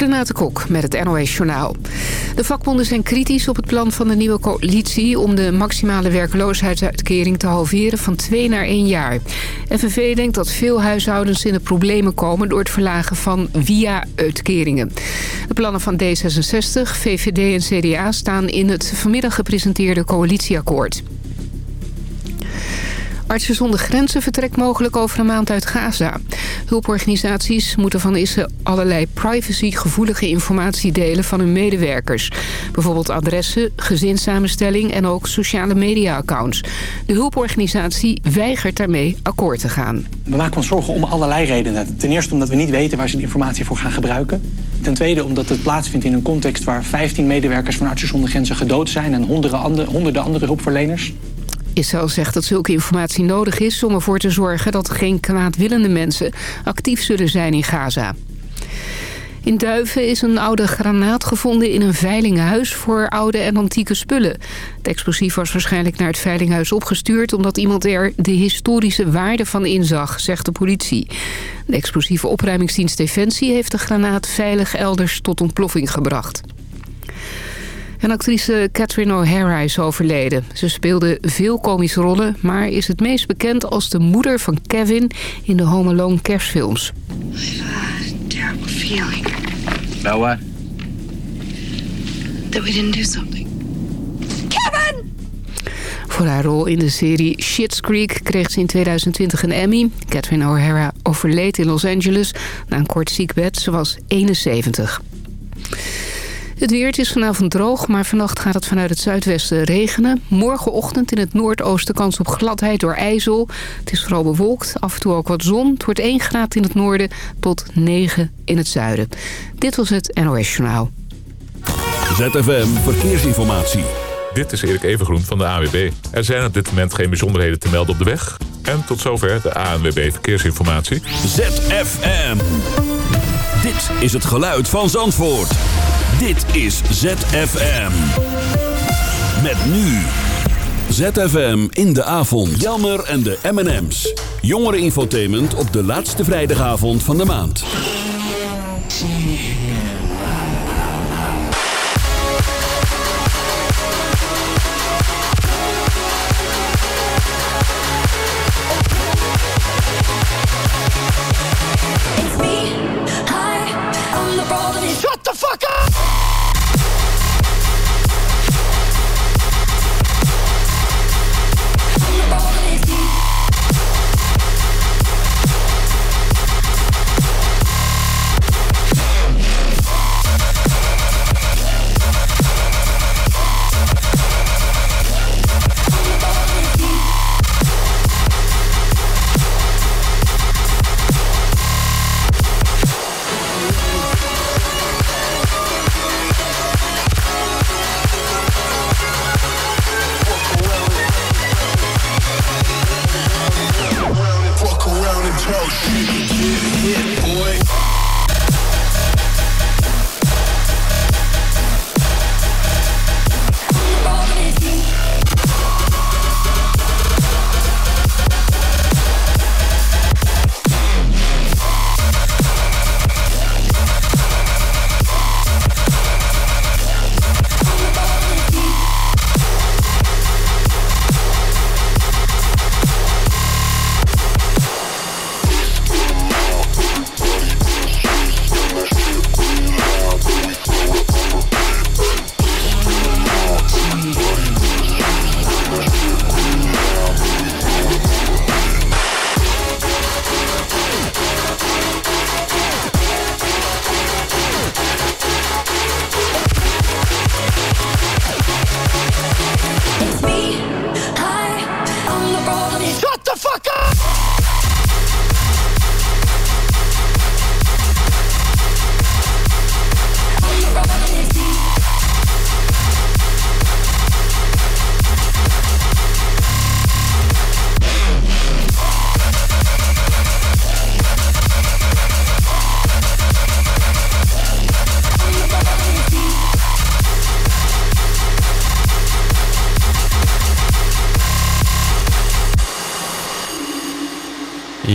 Renate Kok met het NOS Journaal. De vakbonden zijn kritisch op het plan van de nieuwe coalitie... om de maximale werkloosheidsuitkering te halveren van twee naar één jaar. FNV denkt dat veel huishoudens in de problemen komen... door het verlagen van via-uitkeringen. De plannen van D66, VVD en CDA staan in het vanmiddag gepresenteerde coalitieakkoord. Artsen zonder Grenzen vertrekt mogelijk over een maand uit Gaza. Hulporganisaties moeten van Israël allerlei privacygevoelige informatie delen van hun medewerkers. Bijvoorbeeld adressen, gezinssamenstelling en ook sociale media-accounts. De hulporganisatie weigert daarmee akkoord te gaan. We maken ons zorgen om allerlei redenen. Ten eerste omdat we niet weten waar ze die informatie voor gaan gebruiken. Ten tweede omdat het plaatsvindt in een context waar 15 medewerkers van Artsen zonder Grenzen gedood zijn... en honderden andere, honderden andere hulpverleners. Israël zegt dat zulke informatie nodig is om ervoor te zorgen dat geen kwaadwillende mensen actief zullen zijn in Gaza. In Duiven is een oude granaat gevonden in een veilinghuis voor oude en antieke spullen. Het explosief was waarschijnlijk naar het veilinghuis opgestuurd... omdat iemand er de historische waarde van inzag, zegt de politie. De explosieve opruimingsdienst Defensie heeft de granaat veilig elders tot ontploffing gebracht. En actrice Catherine O'Hara is overleden. Ze speelde veel komische rollen, maar is het meest bekend als de moeder van Kevin in de Home Alone kerstfilms. I've a terrible feeling About what? that we didn't do something. Kevin! Voor haar rol in de serie Schitt's Creek kreeg ze in 2020 een Emmy. Catherine O'Hara overleed in Los Angeles na een kort ziekbed. Ze was 71. Het weer het is vanavond droog, maar vannacht gaat het vanuit het zuidwesten regenen. Morgenochtend in het noordoosten kans op gladheid door ijzel. Het is vooral bewolkt, af en toe ook wat zon. Het wordt 1 graad in het noorden tot 9 in het zuiden. Dit was het NOS Journaal. ZFM Verkeersinformatie. Dit is Erik Evengroen van de AWB. Er zijn op dit moment geen bijzonderheden te melden op de weg. En tot zover de ANWB Verkeersinformatie. ZFM. Dit is het geluid van Zandvoort. Dit is ZFM. Met nu. ZFM in de avond. Jelmer en de M&M's. Jongereninfotainment op de laatste vrijdagavond van de maand. Shut the fuck up!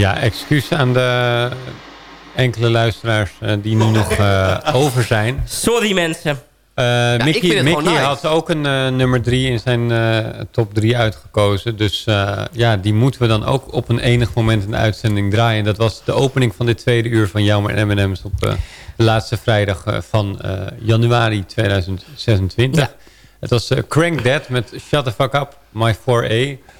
Ja, excuus aan de enkele luisteraars eh, die nu nog eh, over zijn. Sorry mensen. Eh, ik Mickey, Mickey nice. had ook een nummer drie in zijn eh, top drie uitgekozen. Dus eh, ja, die moeten we dan ook op een enig moment in de uitzending draaien. Dat was de opening van dit tweede uur van Jammer en M&M's op de laatste vrijdag van eh, januari 2026. Ja. Het was Crank Dead met Shut the Fuck Up, My 4A.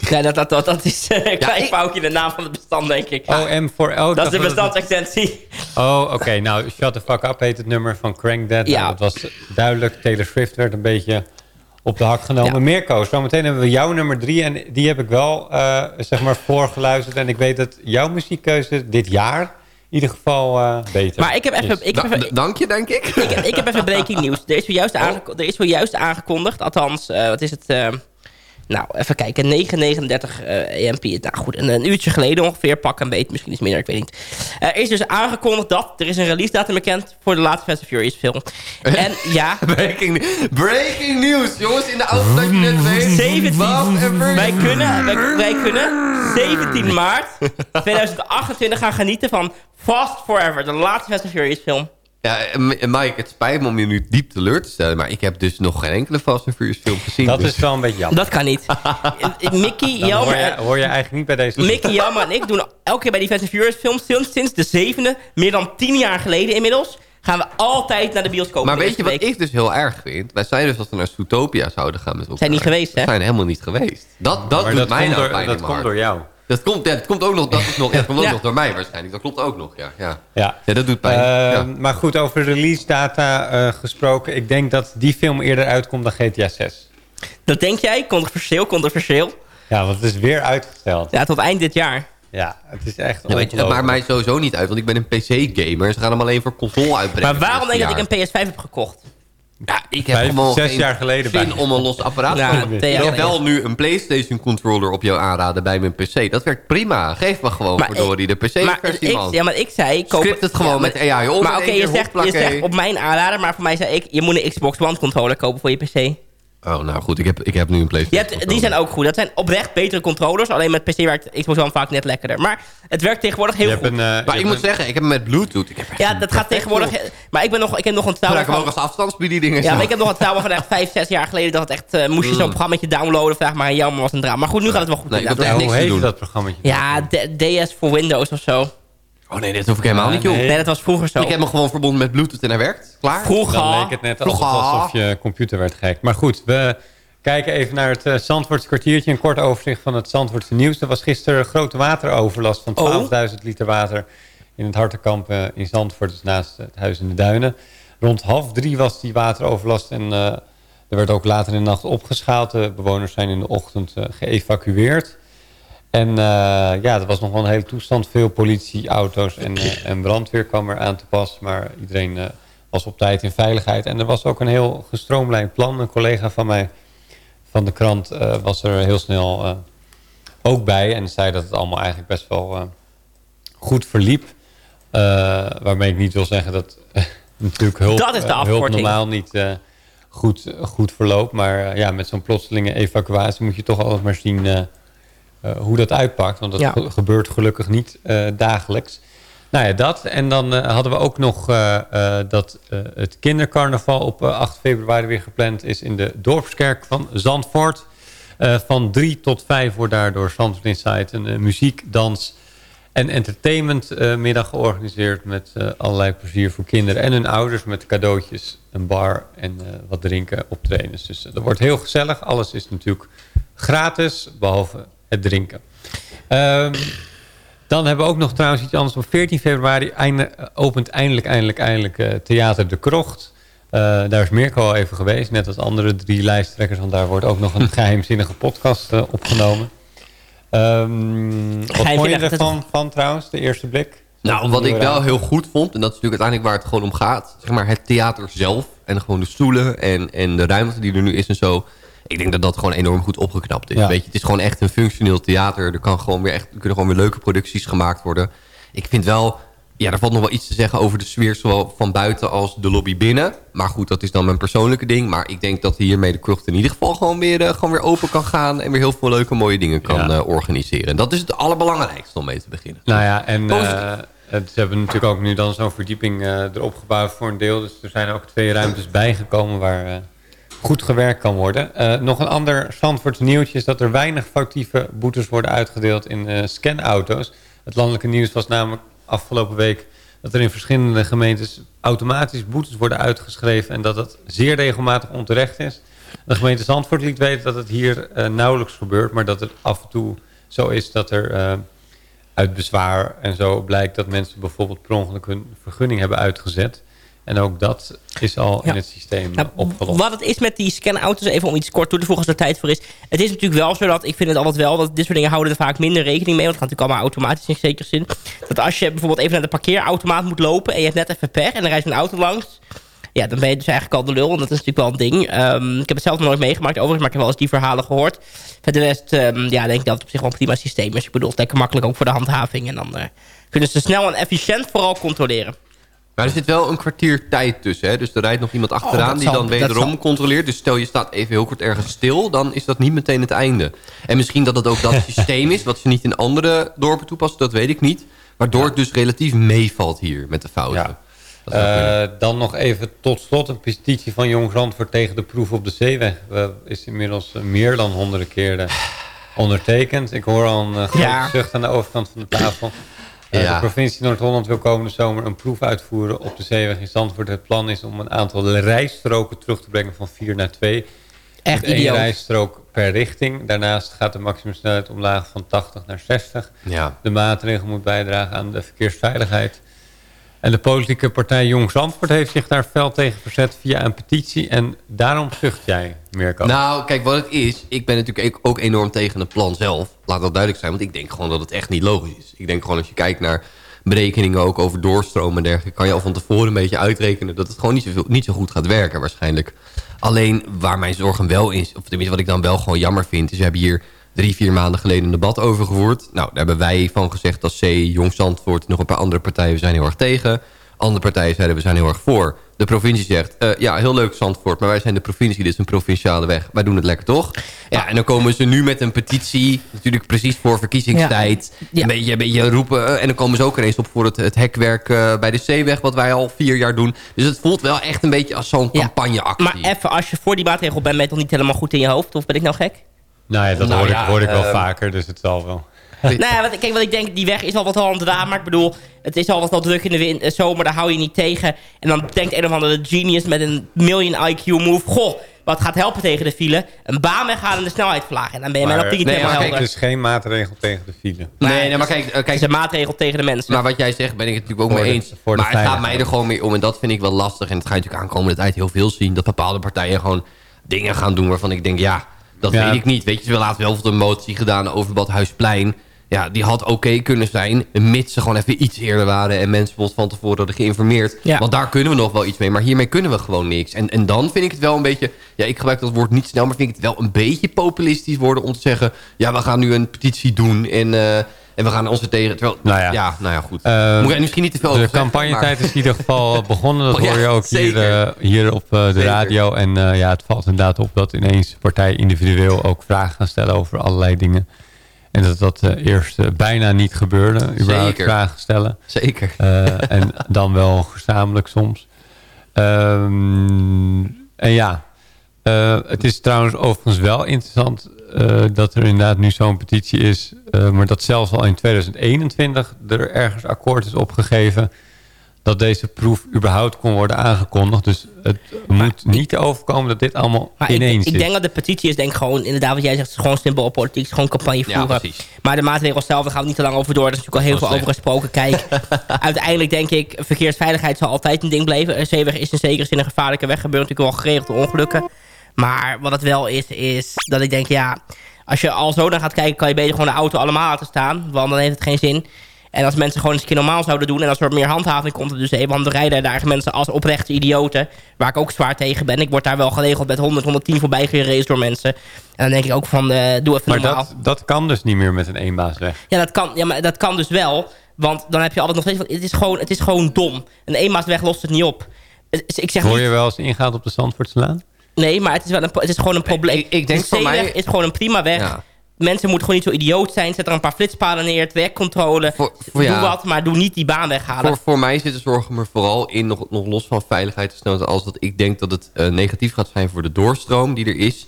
Ja, dat, dat, dat, dat is een klein ik- foutje in de naam van het bestand, denk ik. Oh, M4L. dat is de bestandsextensie. Oh, oké. Nou, Shut the Fuck Up heet het nummer van Crank Dead. Ja. Nou, dat was duidelijk. Taylor Swift werd een beetje op de hak genomen. Ja. Mirko, zometeen hebben we jouw nummer drie. En die heb ik wel, eh, zeg maar, voorgeluisterd. En ik weet dat jouw muziekkeuze dit jaar in ieder geval eh, beter Maar ik heb even... is. Ik heb even dank je, denk ik. ik, heb, ik heb even breaking nieuws. Er is zojuist, Oh. aange- er is zojuist aangekondigd, althans, eh, wat is het? Nou, even kijken. 9.39 eh EMP. Nou goed, een, een uurtje geleden ongeveer. Pak een beetje, misschien iets minder, ik weet niet. Er is dus aangekondigd dat er is een release datum bekend voor de laatste Fast and Furious film. En ja, Breaking, breaking news, jongens. In de auto dat je net weet. 17. Fast and Furious. Wij kunnen, wij, wij kunnen 17 maart 2028 gaan genieten van Fast Forever, de laatste Fast and Furious film. Ja, eh, M- Mike, het spijt me om je nu diep teleur te stellen. Maar ik heb dus nog geen enkele Fast and Furious film gezien. Dat dus- is wel een beetje jammer. Dat kan niet. Mickey, Dan Jan hoor, je, en, hoor je eigenlijk niet bij deze... Mickey, Jan en ik doen elke keer bij die Fast and Furious films sinds, sinds de zevende, meer dan tien jaar geleden inmiddels, gaan we altijd naar de bioscoop. Maar weet je wat week. ik dus heel erg vind? Wij zijn dus dat we naar Zootopia zouden gaan met elkaar. Zijn niet geweest, hè? We zijn helemaal niet geweest. Dat, dat maar doet dat mij komt, nou door, dat komt door jou. Dat komt, ja, dat komt ook nog, dat is nog, ja, dat komt ook Ja. nog door mij waarschijnlijk. Dat klopt ook nog, ja. Ja, Ja. ja dat doet pijn. Eh, ja. Maar goed, over release data eh, gesproken. Ik denk dat die film eerder uitkomt dan GTA 6. Dat denk jij? Controversieel, controversieel. Ja, want het is weer uitgesteld. Ja, tot eind dit jaar. Ja, het is echt Ja, dat maakt mij sowieso niet uit, want ik ben een PC-gamer. Ze gaan hem alleen voor console uitbrengen. Maar waarom denk je dat ik ik een PS5 heb gekocht? Ja, ik heb Vijf, gewoon zes geen jaar geleden zin om een los apparaat Ja, te Ik heb wel nu een PlayStation controller op jou aanraden bij mijn PC. Dat werkt prima. Geef me gewoon Maar verdorie de Maar PC-versie, ik, man. ja, maar ik zei... Koop, Script het gewoon Ja, met AI om Maar oké, je, zegt, je zegt op mijn aanrader, maar voor mij zei ik... je moet een Xbox One controller kopen voor je PC. Oh, nou goed, ik heb, ik heb nu een PlayStation hebt, die zijn ook goed. Dat zijn oprecht betere controllers. Alleen met PC werkt Xbox One vaak net lekkerder. Maar het werkt tegenwoordig heel Je goed. hebt een, eh, je Maar ik moet een- zeggen, ik heb hem met Bluetooth. Ik heb echt ja, dat gaat tegenwoordig... Maar ik, ben nog, ik heb nog een Ik touw van... ook als afstandsbediening en Ja, maar ik heb nog een touw van echt vijf, zes jaar geleden... dat het echt eh, moest je zo'n programmaatje downloaden. Vraag maar aan jou, maar was een drama. Maar goed, nu gaat het wel goed. Nee, ik heb Ja, echt hoe niks te heet doen. dat programma? Ja, D- DS voor Windows of zo. Oh nee, dat hoef ik helemaal niet, joh. nee. Nee, dat was vroeger zo. Ik heb hem gewoon verbonden met Bluetooth en hij werkt. Klaar. Vroeger. Dan leek het net alsof, Vroeger. alsof je computer werd gehackt. Maar goed, we kijken even naar het uh, Zandvoortse kwartiertje. Een kort overzicht van het Zandvoortse nieuws. Er was gisteren grote wateroverlast van Oh. 12.000 liter water... in het Hartenkamp eh, in Zandvoort, dus naast het huis in de Duinen. Rond half drie was die wateroverlast en eh, er werd ook later in de nacht opgeschaald. De bewoners zijn in de ochtend eh, geëvacueerd. En eh, ja, er was nog wel een hele toestand. Veel politie, auto's en, eh, en brandweer kwam er aan te pas. Maar iedereen eh, was op tijd in veiligheid. En er was ook een heel gestroomlijnd plan. Een collega van mij van de krant was er heel snel ook bij. En zei dat het allemaal eigenlijk best wel goed verliep. Waarmee ik niet wil zeggen dat natuurlijk hulp, Dat is de hulp normaal niet goed, goed verloopt. Maar ja, met zo'n plotselinge evacuatie moet je toch altijd maar zien... eh, hoe dat uitpakt. Want dat Ja. gebeurt gelukkig niet eh, dagelijks. Nou ja, dat. En dan eh, hadden we ook nog dat het kindercarnaval op eh, 8 februari weer gepland is in de Dorpskerk van Zandvoort. Van 3 tot 5 wordt daar door Zandvoort Insight een muziek, dans en entertainment eh, middag georganiseerd. Met allerlei plezier voor kinderen en hun ouders. Met cadeautjes, een bar en wat drinken optredens. Dus eh, dat wordt heel gezellig. Alles is natuurlijk gratis, behalve het drinken. Ehm, dan hebben we ook nog trouwens iets anders. Op 14 februari einde, opent eindelijk, eindelijk, eindelijk eh, Theater De Krocht. Eh, daar is Mirko al even geweest. Net als andere drie lijsttrekkers. Want daar wordt ook nog een geheimzinnige podcast eh, opgenomen. Ehm, wat vond je ervan van, trouwens, de eerste blik? Nou, wat ik wel heel goed vond, en dat is natuurlijk uiteindelijk waar het gewoon om gaat, zeg maar het theater zelf en gewoon de stoelen en, en de ruimte die er nu is en zo. Ik denk dat dat gewoon enorm goed opgeknapt is. Ja. Weet je, het is gewoon echt een functioneel theater. Er, kan gewoon weer echt, er kunnen gewoon weer leuke producties gemaakt worden. Ik vind wel, ja, er valt nog wel iets te zeggen over de sfeer, zowel van buiten als de lobby binnen. Maar goed, dat is dan mijn persoonlijke ding. Maar ik denk dat hiermee de krocht in ieder geval gewoon weer, eh, gewoon weer open kan gaan en weer heel veel leuke mooie dingen kan Ja. eh, organiseren. En dat is het allerbelangrijkste om mee te beginnen. Nou ja, en eh, ze hebben natuurlijk ook nu dan zo'n verdieping erop gebouwd voor een deel. Dus er zijn ook twee ruimtes bijgekomen waar goed gewerkt kan worden. Eh, nog een ander Zandvoorts nieuwtje is dat er weinig foutieve boetes worden uitgedeeld in eh, scanauto's. Het landelijke nieuws was namelijk afgelopen week dat er in verschillende gemeentes automatisch boetes worden uitgeschreven en dat dat zeer regelmatig onterecht is. De gemeente Zandvoort liet weten dat het hier eh, nauwelijks gebeurt, maar dat het af en toe zo is dat er uit bezwaar en zo blijkt dat mensen bijvoorbeeld per ongeluk hun vergunning hebben uitgezet. En ook dat is al Ja. in het systeem Nou, opgelost. wat het is met die scanauto's, even om iets kort toe te voegen als er tijd voor is. Het is natuurlijk wel zo dat, ik vind het altijd wel, dat dit soort dingen houden er vaak minder rekening mee. Want het gaat natuurlijk allemaal automatisch in zekere zin. Dat als je bijvoorbeeld even naar de parkeerautomaat moet lopen en je hebt net even pech en er rijdt een auto langs. Ja, dan ben je dus eigenlijk al de lul. En dat is natuurlijk wel een ding. Ehm, ik heb het zelf nog nooit meegemaakt overigens, maar ik heb wel eens die verhalen gehoord. Verder de rest, ehm, ja, denk ik dat het op zich wel een prima systeem is. Ik bedoel, het lekker makkelijk ook voor de handhaving. En dan eh, kunnen ze snel en efficiënt vooral controleren. Maar er zit wel een kwartier tijd tussen. Hè? Dus er rijdt nog iemand achteraan Oh, dat die zal- dan wederom zal- controleert. Dus stel je staat even heel kort ergens stil, dan is dat niet meteen het einde. En misschien dat het ook dat systeem is, wat ze niet in andere dorpen toepassen, dat weet ik niet. Waardoor het dus relatief meevalt hier met de fouten. Ja. Eh, dan nog even tot slot een petitie van Jong Zandvoort tegen de proef op de zeeweg. We is inmiddels eh, meer dan honderden keren ondertekend. Ik hoor al een uh, grote Ja. zucht aan de overkant van de tafel. Ja. De provincie Noord-Holland wil komende zomer een proef uitvoeren op de zeeweg in Zandvoort. Het plan is om een aantal rijstroken terug te brengen van vier naar twee. Echt Met één idioot. rijstrook per richting. Daarnaast gaat de maximumsnelheid omlaag van 80 naar 60. Ja. De maatregel moet bijdragen aan de verkeersveiligheid. En de politieke partij Jong Zandvoort heeft zich daar fel tegen verzet via een petitie. En daarom zucht jij, Mirko. Nou, kijk, wat het is... Ik ben natuurlijk ook enorm tegen het plan zelf. Laat dat duidelijk zijn, want ik denk gewoon dat het echt niet logisch is. Ik denk gewoon als je kijkt naar berekeningen ook over doorstromen en dergelijke... kan je al van tevoren een beetje uitrekenen... dat het gewoon niet, zoveel, niet zo goed gaat werken waarschijnlijk. Alleen waar mijn zorgen wel is... of tenminste wat ik dan wel gewoon jammer vind... is we hebben hier drie, vier maanden geleden een debat over gevoerd. Nou, daar hebben wij van gezegd als C, Jong Zandvoort... nog een paar andere partijen, we zijn heel erg tegen... Andere partijen zeiden we zijn heel erg voor. De provincie zegt, eh, ja, heel leuk Zandvoort... maar wij zijn de provincie, dit is een provinciale weg. Wij doen het lekker, toch? Ja, en dan komen ze nu met een petitie... natuurlijk precies voor verkiezingstijd. Ja. Een, beetje, een beetje roepen. eh, en dan komen ze ook ineens op voor het, het hekwerk eh, bij de zeeweg... wat wij al vier jaar doen. Dus het voelt wel echt een beetje als zo'n Ja. campagneactie. Maar even, als je voor die maatregel bent, ben je toch niet helemaal goed in je hoofd? Of ben ik nou gek? Nou ja, dat Nou hoor, ja, ik, hoor ik wel ehm, vaker, dus het zal wel. nou ja, wat, kijk, wat ik denk, die weg is al wat al aan het raam. Maar ik bedoel, het is al wat al druk in de win- eh, zomer, daar hou je niet tegen. En dan denkt een of andere genius met een million IQ move... Goh, wat gaat helpen tegen de file? Een baan weghalen en de snelheid verlagen. En dan ben je mijn Maar- optiek niet nee, helemaal maar helder. Is geen maatregel tegen de file. Nee, nee, maar kijk, eh, het kijk is een maatregel tegen de mensen. Maar wat jij zegt, ben ik het natuurlijk ook Voor mee de- eens. voor de maar het gaat mij er gewoon mee om. En dat vind ik wel lastig. En het ga je natuurlijk aankomende tijd heel veel zien. Dat bepaalde partijen gewoon dingen gaan doen waarvan ik denk... ja, dat Ja. weet ik niet. Weet je, we laten wel bijvoorbeeld een motie gedaan over Badhuisplein. Ja, die had oké kunnen zijn. Mits ze gewoon even iets eerder waren. En mensen bijvoorbeeld van tevoren hadden geïnformeerd. Ja. Want daar kunnen we nog wel iets mee. Maar hiermee kunnen we gewoon niks. En, en dan vind ik het wel een beetje... Ja, ik gebruik dat woord niet snel. Maar vind ik het wel een beetje populistisch worden om te zeggen... Ja, we gaan nu een petitie doen. En, eh, en we gaan onze tegen... Terwijl, Nou ja. ja, nou ja, goed. Eh, Moet ik misschien niet te veel De zeggen, campagnetijd maar- is in ieder geval begonnen. Dat Oh ja, hoor je ook hier, eh, hier op eh, de Zeker. radio. En eh, ja, het valt inderdaad op dat ineens partijen individueel ook vragen gaan stellen over allerlei dingen. En dat dat eh, eerst eh, bijna niet gebeurde. Überhaupt Zeker. vragen stellen. Zeker. Eh, en dan wel gezamenlijk soms. Ehm, en ja, eh, het is trouwens overigens wel interessant eh, dat er inderdaad nu zo'n petitie is. eh, maar dat zelfs al in 2021 er ergens akkoord is opgegeven dat deze proef überhaupt kon worden aangekondigd. Dus het moet niet overkomen dat dit allemaal Maar ik, ineens ik is. denk dat de petitie is denk ik gewoon, inderdaad wat jij zegt, is gewoon simpel op politiek. Is gewoon campagne voeren. maar de maatregelen zelf, daar gaan we niet te lang over door. Er is natuurlijk al heel veel over gesproken. Kijk, uiteindelijk denk ik, verkeersveiligheid zal altijd een ding blijven. Een zeeweg is in zekere zin een gevaarlijke weg. Gebeuren natuurlijk wel geregeld ongelukken. Maar wat het wel is, is dat ik denk, ja... Als je al zo naar gaat kijken, kan je beter gewoon de auto allemaal laten staan. Want dan heeft het geen zin. En als mensen gewoon eens een keer normaal zouden doen... en als er meer handhaving komt op de zee... want er rijden daar mensen als oprechte idioten... waar ik ook zwaar tegen ben. Ik word daar wel geregeld met 100, 110 voorbij geraced door mensen. En dan denk ik ook van, eh, doe even maar normaal. dat, dat kan dus niet meer met een eenbaasweg. Ja, dat kan, ja, maar dat kan dus wel. Want dan heb je altijd nog steeds... Het is gewoon, het is gewoon dom. Een eenmaasweg lost het niet op. Het- Ik zeg Hoor je wel eens ingaat op de Zandvoortslaan? Nee, maar het is, wel een, het is gewoon een probleem. ik- ik denk de voor mij- is gewoon een prima weg. Ja. mensen moeten gewoon niet zo idioot zijn. Zet er een paar flitspalen neer, werkcontrole. voor doe ja. wat, maar doe niet die baan weghalen. Voor, voor mij zitten zorgen me vooral in, nog, nog los van veiligheid, als dat ik denk dat het eh, negatief gaat zijn voor de doorstroom die er is.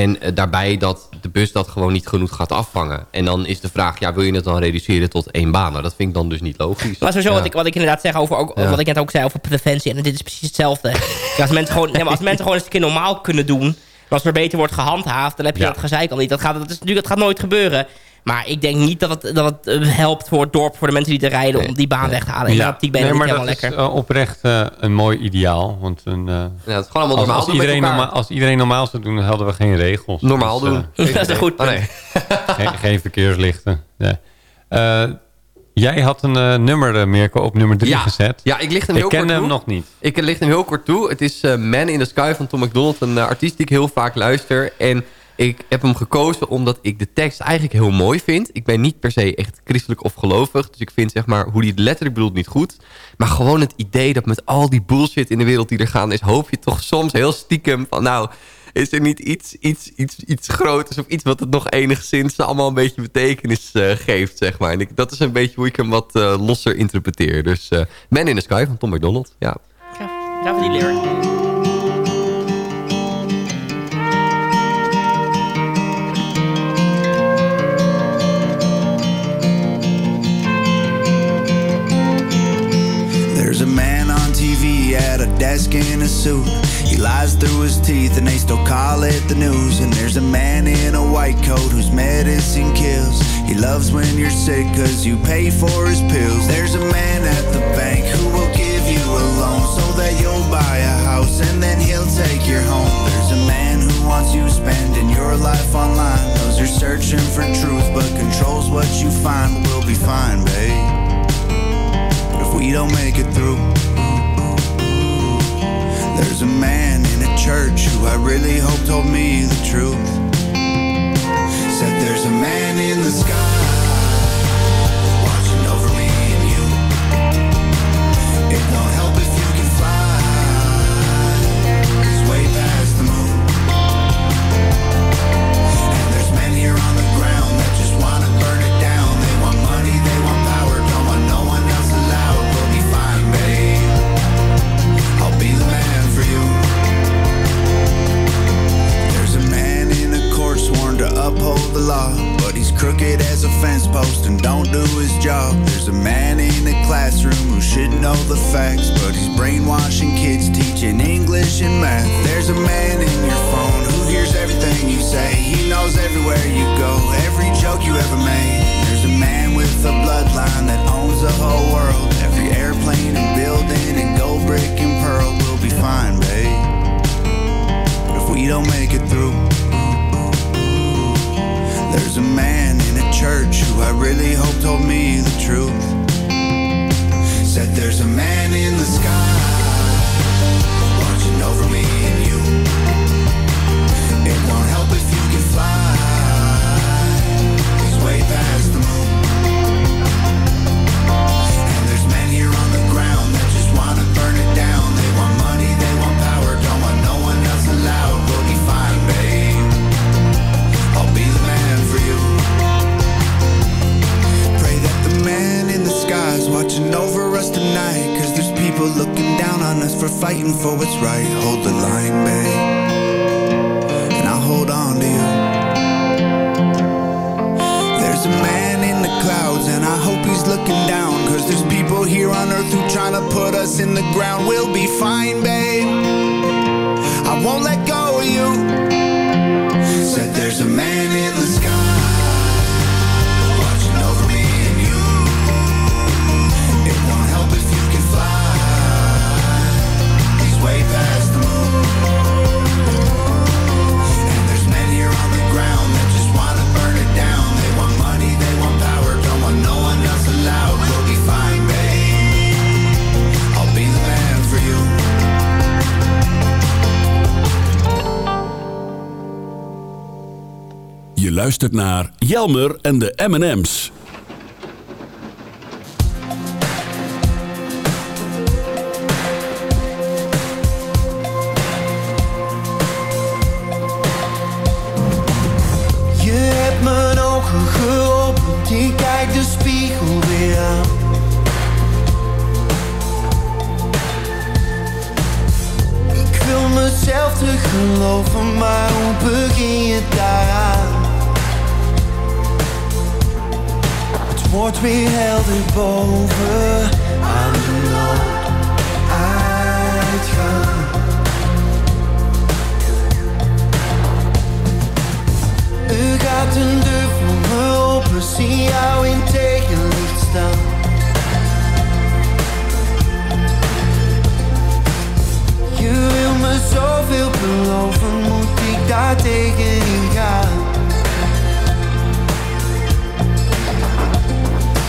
En eh, daarbij dat de bus dat gewoon niet genoeg gaat afvangen. En dan is de vraag, ja, wil je het dan reduceren tot één baan? Nou, dat vind ik dan dus niet logisch. Maar sowieso Ja. wat, ik, wat ik inderdaad zeg over ook, Ja. wat ik net ook zei over preventie. En dit is precies hetzelfde. Als, mensen gewoon, nee, maar als mensen gewoon eens een keer normaal kunnen doen. en Als er beter wordt gehandhaafd, dan heb je Ja. dat gezeik al niet. Dat gaat, dat, is, natuurlijk, dat gaat nooit gebeuren. Maar ik denk niet dat het, dat het eh, helpt voor het dorp, voor de mensen die er rijden, om die baan weg te halen. Ben ik nee, maar dat lekker. is eh, oprecht eh, een mooi ideaal. Want een, Ja, het is gewoon allemaal als, normaal als, doen met iedereen normaal, als iedereen normaal zou doen, dan hadden we geen regels. Normaal Dus, doen. dat is een goed Oh, nee. geen, geen verkeerslichten. Nee. Eh, jij had een nummer, Mirko, op nummer 3 Ja. gezet. Ja, ik licht hem Ik heel kort kende hem toe. nog niet. Ik licht hem heel kort toe. Het is Man in the Sky van Tom McDonald. Een artiest die ik heel vaak luister. En ik heb hem gekozen omdat ik de tekst eigenlijk heel mooi vind. Ik ben niet per se echt christelijk of gelovig. Dus ik vind zeg maar hoe hij het letterlijk bedoelt niet goed. Maar gewoon het idee dat met al die bullshit in de wereld die er gaan is... hoop je toch soms heel stiekem van nou... Is er niet iets, iets, iets, iets groters of iets wat het nog enigszins allemaal een beetje betekenis eh, geeft, zeg maar. En ik, dat is een beetje hoe ik hem wat eh, losser interpreteer. Dus eh, Man in the Sky van Tom McDonald, ja. Ja, voor die lyric. A desk in a suit. He lies through his teeth and they still call it the news. And there's a man in a white coat whose medicine kills. He loves when you're sick cause you pay for his pills. There's a man at the bank who will give you a loan so that you'll buy a house and then he'll take your home. There's a man who wants you spending your life online. Knows you're searching for truth but controls what you find. We'll be fine, babe But if we don't make it through. There's a man in a church who I really hope told me the truth. Said there's a man in the sky uphold the law, but he's crooked as a fence post and don't do his job. There's a man in a classroom who should know the facts, but he's brainwashing kids, teaching English and math. There's a man in your phone who hears everything you say. He knows everywhere you go, every joke you ever made. There's a man with a bloodline that owns the whole world. Every airplane and building and gold brick and pearl will be fine, babe. But if we don't make it through, there's a man in a church who I really hope told me the truth. Said there's a man in the sky watching over me sky's watching over us tonight. Cause there's people looking down on us for fighting for what's right. Hold the line, babe. And I'll hold on to you. There's a man in the clouds, and I hope he's looking down. Cause there's people here on earth who trying to put us in the ground. We'll be fine, babe. I won't let go of you. Said there's a man in the luistert naar Jelmer en de M&M's.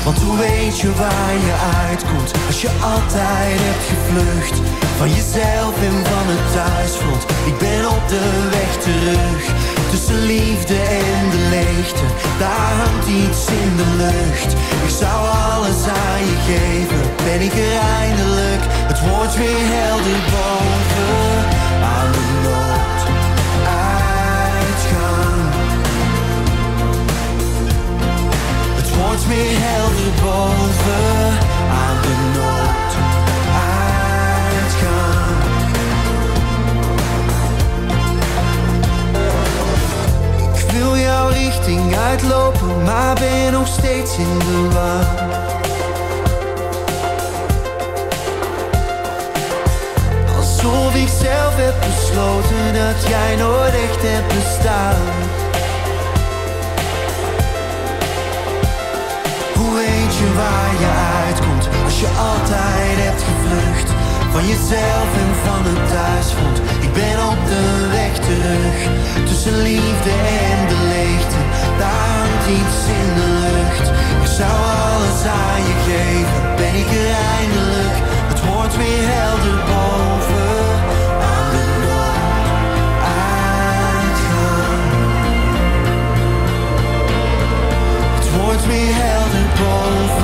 Want hoe weet je waar je uitkomt Als je altijd hebt gevlucht? Van jezelf en van het thuisfront. Ik ben op de weg terug. Tussen liefde en de leegte Daar hangt iets in de lucht. Ik zou alles aan je geven. Ben ik er eindelijk? Het wordt weer helder boven Weer helder boven aan de nood uitgaan. Ik wil jouw richting uitlopen, maar ben nog steeds in de war. Alsof ik zelf heb besloten dat jij nooit echt hebt bestaan. Je waar je uitkomt als je altijd hebt gevlucht van jezelf en van het thuisfront? Ik ben op de weg terug tussen liefde en de leegte. Daar hangt iets in de lucht. Ik zou alles aan je geven, ben ik er eindelijk? Het wordt weer helder boven. Het wordt weer helder boven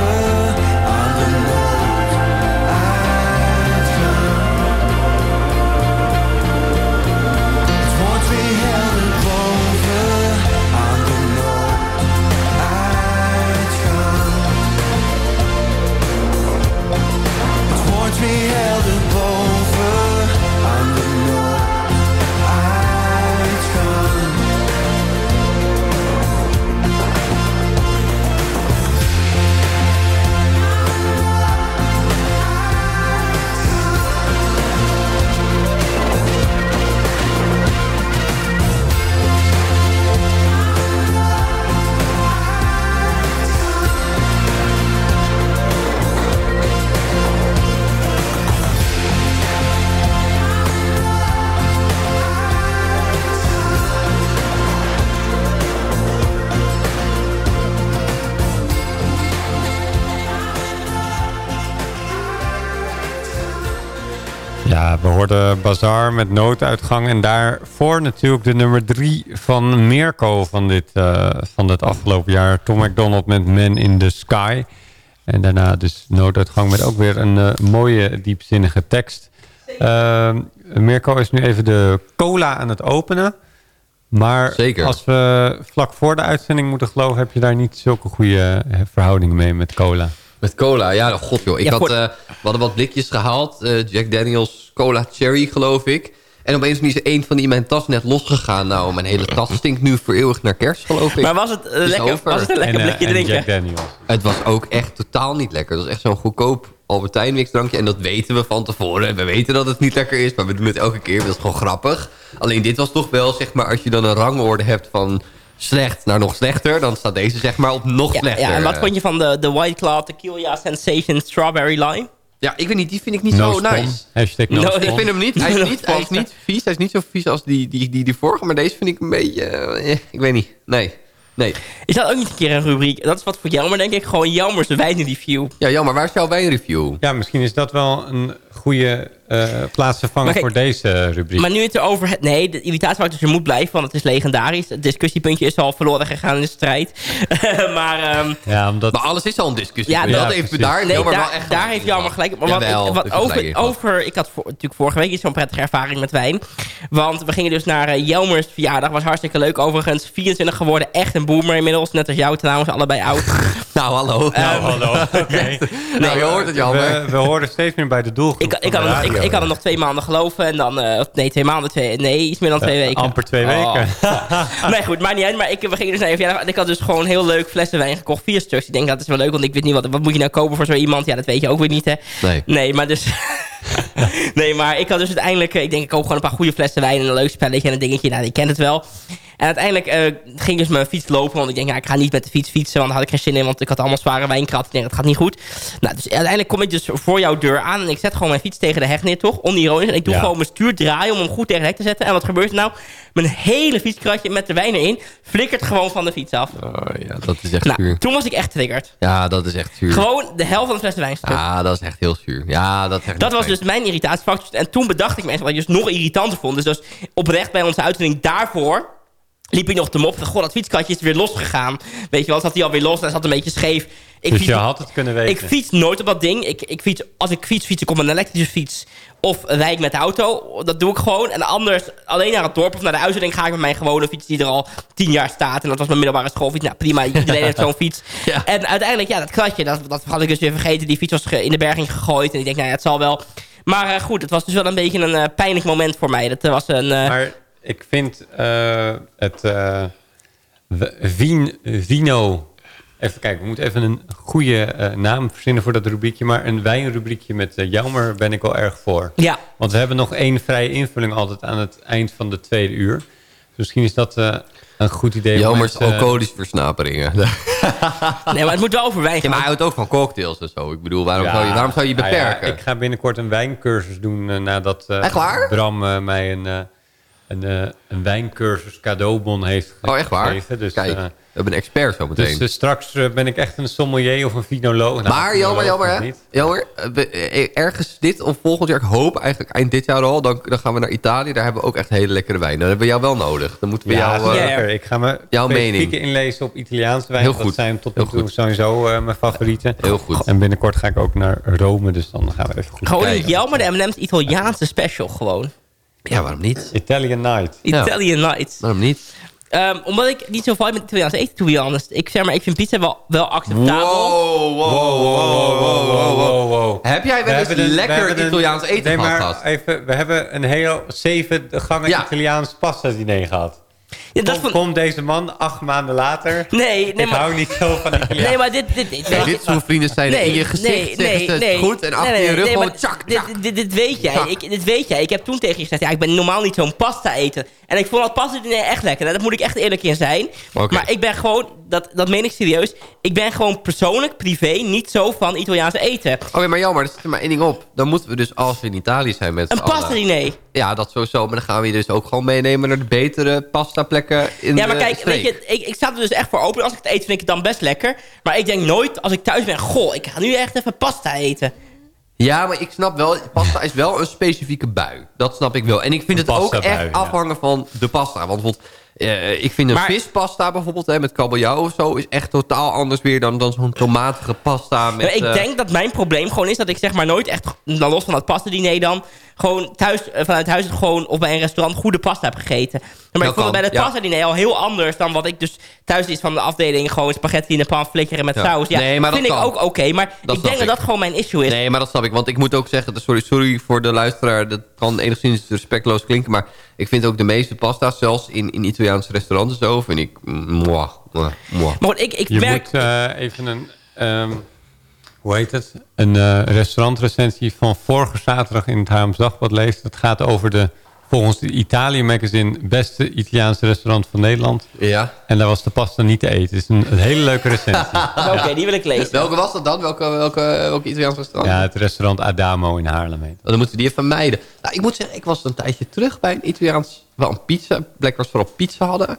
Bazaar met nooduitgang. En daarvoor natuurlijk de nummer drie van Mirko van dit, eh, van dit afgelopen jaar. Tom McDonald met Man in the Sky. En daarna dus nooduitgang met ook weer een eh, mooie, diepzinnige tekst. Uh, Mirko is nu even de cola aan het openen. Maar Zeker. als we vlak voor de uitzending moeten geloven... heb je daar niet zulke goede eh, verhoudingen mee met cola. Met cola, ja, god joh. Ik Ja, had, eh, we hadden wat blikjes gehaald. eh, Jack Daniels Cola Cherry, geloof ik. En opeens is er één van die in mijn tas net losgegaan. Nou, mijn hele tas stinkt nu voor eeuwig naar kerst, geloof ik. Maar was het, eh, lekker- was het een lekker En, eh, blikje en drinken? Jack Daniels. Het was ook echt totaal niet lekker. Het was echt zo'n goedkoop Albertijn mixdrankje. En dat weten we van tevoren. En we weten dat het niet lekker is, maar we doen het elke keer. Dat is gewoon grappig. Alleen dit was toch wel, zeg maar, als je dan een rangorde hebt van slecht naar nog slechter... dan staat deze, zeg maar, op nog slechter. Ja, en wat vond je van de, de White Claw Tequila Sensation Strawberry Lime? Ja, ik weet niet, die vind ik niet No zo spon. nice. Hashtag no No, spon. ik vind hem niet. Hij is niet, hij is spon. niet vies. Hij is niet zo vies als die, die, die, die vorige. Maar deze vind ik een beetje... eh, ik weet niet. Nee. Nee. Is dat ook niet een keer een rubriek? Dat is wat voor jammer, denk ik. Gewoon jammers, de wijnreview. Ja, jammer. Waar is jouw wijnreview? Ja, misschien is dat wel een goede eh plaatsvervanger voor deze rubriek. Maar nu het erover... het- Nee, de irritatiefactor er moet blijven, want het is legendarisch. Het discussiepuntje is al verloren gegaan in de strijd. maar... ehm, ja, omdat... Maar alles is al een discussie. Ja, dat even precies. daar. Nee, daar, wel echt daar heeft Jammer gelijk. Maar wat, Jawel, ik, wat over, over... Ik had voor- natuurlijk vorige week zo'n prettige ervaring met wijn. Want we gingen dus naar eh, Jelmers verjaardag. Was hartstikke leuk overigens. 24 geworden. Echt een boomer inmiddels. Net als jou trouwens. Allebei oud. Nou, hallo. Ehm, hallo. Oké. nou, je hoort het, jammer. We, we horen steeds meer bij de doelgroep Ik, ik, had nog, ik, ik had nog twee maanden geloven. En dan, eh, nee, twee maanden. Twee, nee, iets meer dan twee Eh, weken. amper twee Oh. weken. nee, goed, maakt niet uit. Maar ik, we gingen dus naar even. Ja, ik had dus gewoon heel leuk flessen wijn gekocht. Vier stuks. Ik denk, dat is wel leuk. Want ik weet niet, wat, wat moet je nou kopen voor zo iemand? Ja, dat weet je ook weer niet, hè. Nee. Nee, maar dus... nee, maar ik had dus uiteindelijk... eh, Ik denk, ik koop gewoon een paar goede flessen wijn... en een leuk spelletje en een dingetje. Nou, je kent het wel. En uiteindelijk eh, ging dus mijn fiets lopen. Want ik denk, ja, ik ga niet met de fiets fietsen. Want daar had ik geen zin in. Want ik had allemaal zware wijnkrat. Ik denk, dat gaat niet goed. Nou, dus uiteindelijk kom ik dus voor jouw deur aan. En ik zet gewoon mijn fiets tegen de heg neer, toch? Onironisch. En ik doe Ja. gewoon mijn stuur draaien om hem goed tegen de hek te zetten. En wat gebeurt er nou? Mijn hele fietskratje met de wijn erin... flikkert gewoon van de fiets af. Oh, ja, dat is echt Nou, zuur. toen was ik echt triggerd. Ja, dat is echt zuur. Gewoon de helft van de fles wijn stuk. Ja, dat is echt heel zuur. Ja, dat is echt Dat was fijn. dus mijn irritatiefactor. En toen bedacht ik me echt wat ik dus nog irritanter vond. Dus, dus oprecht bij onze uitzending daarvoor liep ik nog te mop. Goh, dat fietskatje is weer losgegaan. Weet je wel, zat hij alweer los en hij zat een beetje scheef. Ik dus fiets, je had het kunnen weten. ik fiets nooit op dat ding. Ik, ik fiets, als ik fiets, fiets ik op een elektrische fiets. Of rijd ik met de auto. Dat doe ik gewoon. En anders alleen naar het dorp of naar de uitzending ga ik met mijn gewone fiets die er al tien jaar staat. En dat was mijn middelbare schoolfiets. Nou prima, iedereen heeft zo'n fiets. Ja. En uiteindelijk, ja, dat kratje, dat, dat had ik dus weer vergeten. Die fiets was in de berging gegooid. En ik denk, nou ja, het zal wel. Maar eh, goed, het was dus wel een beetje een eh, pijnlijk moment voor mij. Dat eh, was een... Maar ik vind eh, het eh, w- vin, vino... Even kijken, we moeten even een goede eh, naam verzinnen voor dat rubriekje. Maar een wijnrubriekje met uh, Jelmer ben ik wel erg voor. Ja. Want we hebben nog één vrije invulling altijd aan het eind van de tweede uur. Dus misschien is dat eh, een goed idee. om Jelmers eh, alcoholische versnaperingen. nee, maar het moet wel over wijn Ja, maar hij houdt ook van cocktails en zo. Ik bedoel, waarom, Ja, zou, je, waarom zou je ja, beperken? ik ga binnenkort een wijncursus doen eh, nadat eh, Echt waar? Bram eh, mij een, eh, een, eh, een wijncursus cadeaubon heeft oh, echt waar? gegeven. Dus, Kijk, eh, we hebben een expert zo meteen. dus eh, straks ben ik echt een sommelier of een vinoloog. Nou, maar jammer, jammer hè? Jammer, ergens dit of volgend jaar, ik hoop eigenlijk eind dit jaar al, dan, dan gaan we naar Italië. Daar hebben we ook echt hele lekkere wijn. Dan hebben we jou wel nodig. Dan moeten we Ja, jou... eh, zeker. Ik ga me jouw mening. inlezen op Italiaanse wijn. Heel Dat goed. zijn tot nu toe sowieso eh, mijn favorieten. Heel goed. En binnenkort ga ik ook naar Rome, dus dan gaan we even goed Gewoon kijken. maar de M&M's Italiaanse special gewoon. Ja, waarom niet? Italian Night. Ja. Italian Nights. Waarom niet? Ehm, omdat ik niet zo vibe met Italiaans eten, to be honest. Ik zeg maar, ik vind pizza wel, wel acceptabel. Wow, wow, wow, wow, wow, wow, wow. Heb jij wel We eens we lekker een- Italiaans eten nee, gehad? maar even, we hebben een heel zeven gangen Ja. Italiaans pasta diner gehad. Ja, dat Kom, vond- komt deze man acht maanden later. Nee, nee, ik maar- hou niet zo van Italiaans. Nee, maar dit... dit, dit, Nee, dit soort vrienden zijn in je gezicht zeggen ze het goed en achter je rug nee, gewoon maar tjak, dit, tjak. dit, dit weet jij. Tjak. Ik, dit weet jij. Ik heb toen tegen je gezegd, ja, ik ben normaal niet zo'n pasta eten. En ik vond dat pasta echt lekker. Nou, Dat moet ik echt eerlijk in zijn. Oké. Maar ik ben gewoon, dat, dat meen ik serieus. Ik ben gewoon persoonlijk, privé, niet zo van Italiaanse eten. Oké, maar jammer, er zit er maar één ding op. Dan moeten we dus, als we in Italië zijn met Een z'n allen- pasta diner. Ja, dat sowieso. Maar dan gaan we je dus ook gewoon meenemen naar de betere pasta plekken in Ja, maar kijk, weet je, ik, ik sta er dus echt voor open. Als ik het eet, vind ik het dan best lekker. Maar ik denk nooit, als ik thuis ben, goh, ik ga nu echt even pasta eten. Ja, maar ik snap wel, pasta is wel een specifieke bui. Dat snap ik wel. En ik vind Een het ook echt ja. afhangen van de pasta. Want bijvoorbeeld, eh, ik vind een Maar- vispasta bijvoorbeeld hè, met kabeljauw of zo... is echt totaal anders weer dan, dan zo'n tomatige pasta met... Ik eh, denk dat mijn probleem gewoon is dat ik zeg maar nooit echt, dan los van dat pasta diner dan, gewoon thuis, eh, vanuit huis gewoon of bij een restaurant goede pasta heb gegeten. Maar Dat ik vond het kan, bij dat ja. pasta diner al heel anders dan wat ik dus thuis is van de afdeling gewoon spaghetti in de pan flikkeren met Ja. saus. Ja, Nee, maar dat vind ik ook oké, maar Dat ik denk dat ik. dat gewoon mijn issue is. Nee, maar dat snap ik. Want ik moet ook zeggen, dat- sorry, sorry voor de luisteraar... dat kan enigszins respectloos klinken... maar ik vind ook de meeste pasta's, zelfs in, in Italiaanse restaurants en zo... vind ik... Mwah, mwah, mwah. Maar goed, ik, ik Je merk... moet eh, even een... ehm, hoe heet het? Een eh, restaurantrecensie van vorige zaterdag in het Haarlems Dagblad lezen. Dat gaat over de, volgens de Italië Magazine, beste Italiaanse restaurant van Nederland. Ja. En daar was de pasta niet te eten. Het is een, een hele leuke recensie. Oké, die wil ik lezen. Welke was dat dan? Welke, welke, welke Italiaans restaurant? ja, het restaurant Adamo in Haarlem heet. Oh, Dan moeten we die even mijden. Nou, ik moet zeggen, ik was een tijdje terug bij een Italiaans... wel een pizza, een plek waar ze vooral pizza hadden.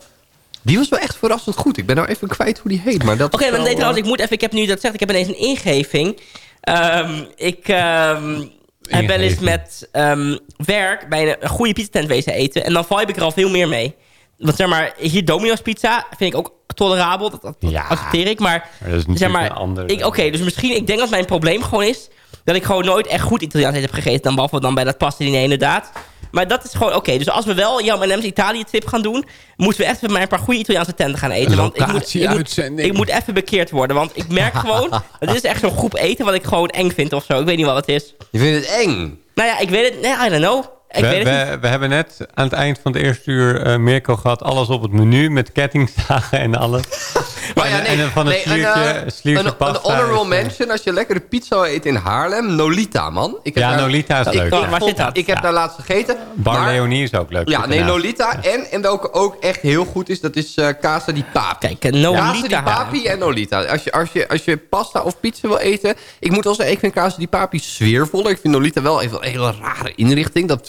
Die was wel echt verrassend goed. Ik ben nou even kwijt hoe die heet. Maar dat Oké, is maar trouwens, eh, ik moet even, ik heb nu dat zegt, ik heb ineens een ingeving. Ehm, ik ehm, heb wel eens met ehm, werk bij een, een goede pizzatent wezen eten. En dan vibe ik er al veel meer mee. Want zeg maar, hier Domino's pizza vind ik ook tolerabel. Dat, Ja. accepteer ik. Maar, Maar dat is zeg maar, Oké, dus misschien, ik denk dat mijn probleem gewoon is... dat ik gewoon nooit echt goed Italiaans eten heb gegeten. Dan behalve dan bij dat pasta diner inderdaad. Maar dat is gewoon oké. Dus als we wel jouw M&M's Italië trip gaan doen... moeten we echt maar een paar goede Italiaanse tenten gaan eten. Want ik moet, ik, moet, Locatie-uitzending. ik moet even bekeerd worden. Want ik merk gewoon... dat dit is echt zo'n groep eten wat ik gewoon eng vind of zo. Ik weet niet wat het is. Je vindt het eng? Nou ja, ik weet het... Nee, I don't know. Ik we, weet het niet. we, we hebben net aan het eind van het eerste uur eh, Mirko gehad. Alles op het menu met kettingzagen en alles. Maar ja, en, nee, en van het nee, sliertje, een, eh, sliertje een, pasta. een honorable eh, mention als je lekkere pizza eet in Haarlem. Nolita, man. Ik Ja, Nolita is ik, leuk, Ik, ja. Waar vond- zit dat? Ik heb Ja. daar laatst gegeten. Bar maar- Leonie is ook leuk. Ja, nee. Nolita. En, en welke ook echt heel goed is, dat is eh Casa di Papi. Kijk, eh, Nolita Casa di Papi en Nolita. Als je, als, je, als je pasta of pizza wil eten... Ik moet wel zeggen, ik vind Casa di Papi sfeervoller. Ik vind Nolita wel even een hele rare inrichting. Dat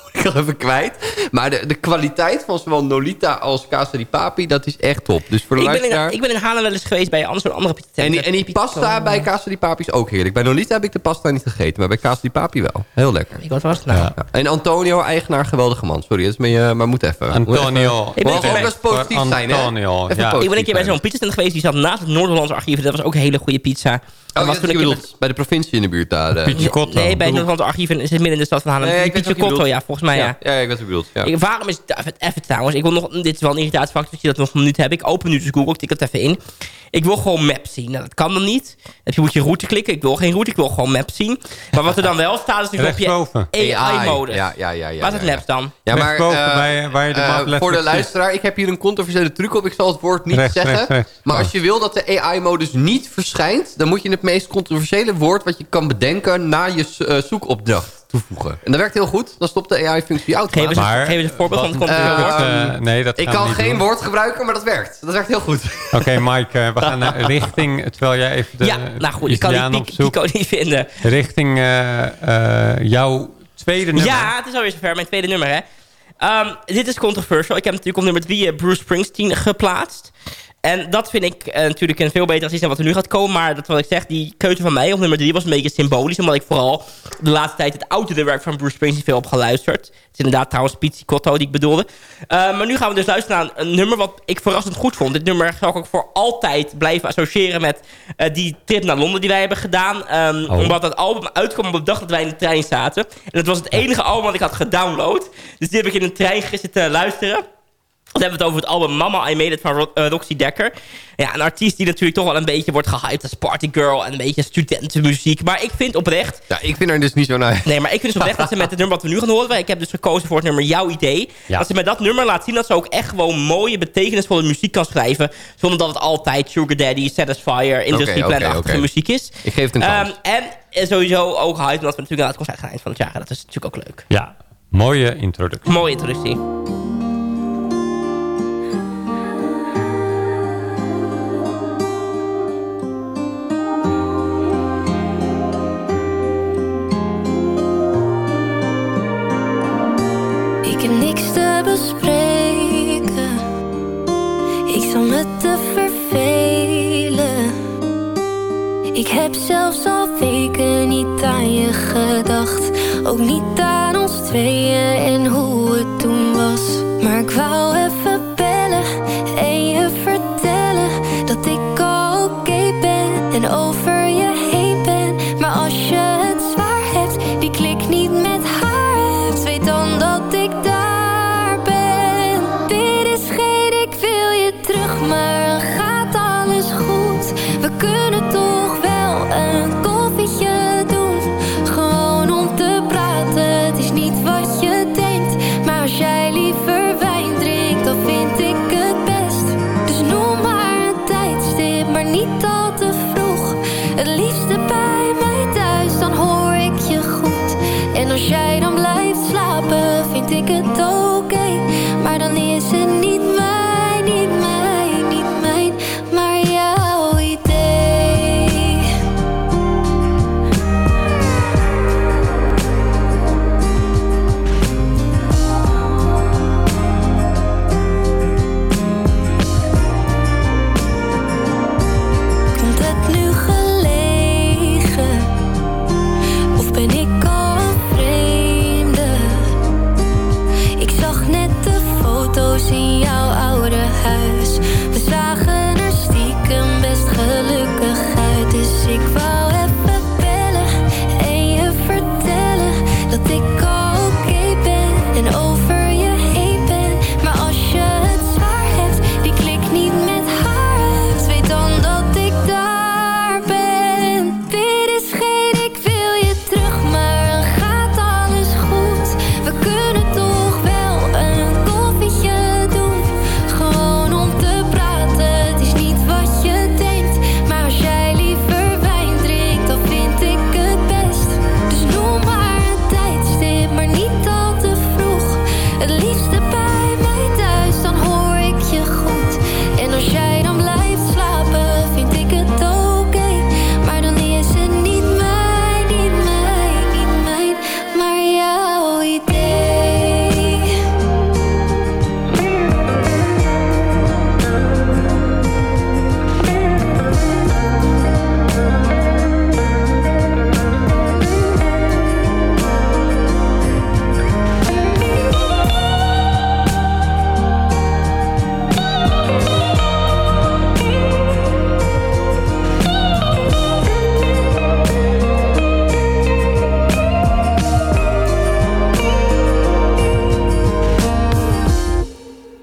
ik al even kwijt. Maar de, de kwaliteit van zowel Nolita als Casa di Papi... dat is echt top. Dus voor de Ik ben, in, ik ben in Haarlem wel eens geweest bij een zo'n andere pizza En die, en die pasta bij Casa di Papi is ook heerlijk. Bij Nolita heb ik de pasta niet gegeten, maar bij Casa di Papi wel. Heel lekker. Ik wat was het nou? Ja. En Antonio, eigenaar, geweldige man. Sorry, dat is me, maar moet even. Antonio. Ik ben ook eens positief Voor zijn, hè? Antonio, Even ja. positief Ik ben een keer bij zo'n pizzastand geweest. Die zat naast het Noord-Hollandse archief. Dat was ook een hele goede pizza. Dat Oh, was toen ik bij de provincie in de buurt daar. eh. Pietje Cotto. Nee, bij het Noord-Hollandse archief in- is het midden in de stad van Haarlem. Nee, je Cotto, ja, volgens mij ja. Ja, ja, ik weet wat je bedoelt. Ja. Ik, waarom is even, even trouwens, ik wil nog, dit is wel een irritatiefactor dat je dat nog een minuut hebt. Ik open nu dus Google, ik tik het even in. Ik wil gewoon maps zien. Nou, dat kan dan niet. Dan moet je route klikken. Ik wil geen route, ik wil gewoon maps zien. Maar wat er dan wel staat, is een knopje Rechtsboven. AI-mode. Ja, ja, ja. ja Waar is het ja, ja. maps dan? Ja, maar Rechtsboven eh, bij- waar je de eh, map voor de ziet. luisteraar, ik heb hier een controversiële truc op. Ik zal het woord niet zeggen. Maar Oh. als je wil dat de AI-modus niet verschijnt... dan moet je het meest controversiële woord wat je kan bedenken... na je eh, zoekopdracht toevoegen. En dat werkt heel goed. Dan stopt de AI-functie Geef. Maar- geef eens een voorbeeld van het Wat- controversieel Eh, woord. Eh, nee, dat Ik kan geen doen. woord gebruiken, maar dat werkt. Dat werkt heel goed. Oké, Mike, eh, we gaan naar richting... Terwijl jij even de ja, nou goed, ik kan die. Pico niet vinden. Richting eh, eh, jouw tweede nummer. Ja, het is alweer zover. Mijn tweede nummer, hè. Ehm, dit is controversial. Ik heb natuurlijk op nummer 3 Bruce Springsteen geplaatst. En dat vind ik eh, natuurlijk een veel beter artiest dan wat er nu gaat komen. Maar dat wat ik zeg, die keuze van mij op nummer 3 was een beetje symbolisch. Omdat ik vooral de laatste tijd het oudere werk van Bruce Springsteen veel heb geluisterd. Het is inderdaad trouwens Pizzicotto die ik bedoelde. Eh, maar nu gaan we dus luisteren naar een, nummer wat ik verrassend goed vond. Dit nummer zal ik ook voor altijd blijven associëren met eh, die trip naar Londen die wij hebben gedaan. Ehm, Oh. Omdat dat album uitkwam op de dag dat wij in de trein zaten. En het was het enige album wat ik had gedownload. Dus die heb ik in de trein zitten luisteren. Dan hebben we het over het album Mama I Made It van eh, Roxy Dekker. Ja, een artiest die natuurlijk toch wel een beetje wordt gehyped als partygirl... en een beetje studentenmuziek. Maar ik vind oprecht... Ja, ik vind er dus niet zo naar. Nee, maar ik vind dus oprecht dat ze met het nummer wat we nu gaan horen... ik heb dus gekozen voor het nummer Jouw Idee... Ja. dat ze met dat nummer laat zien dat ze ook echt gewoon mooie... betekenisvolle muziek kan schrijven... zonder dat het altijd Sugar Daddy, Satisfier... Oké, oké. muziek is. Ik geef het een kans. Ehm, en sowieso ook hype omdat we natuurlijk aan het concert gaan eind van het jaar. Dat is natuurlijk ook leuk. Ja, mooie introductie. Mooie introductie. Te vervelen. Ik heb zelfs al weken niet aan je gedacht. Ook niet aan ons tweeën en hoe het toen was. Maar ik wou even bellen en je vertellen dat ik al oké ben en over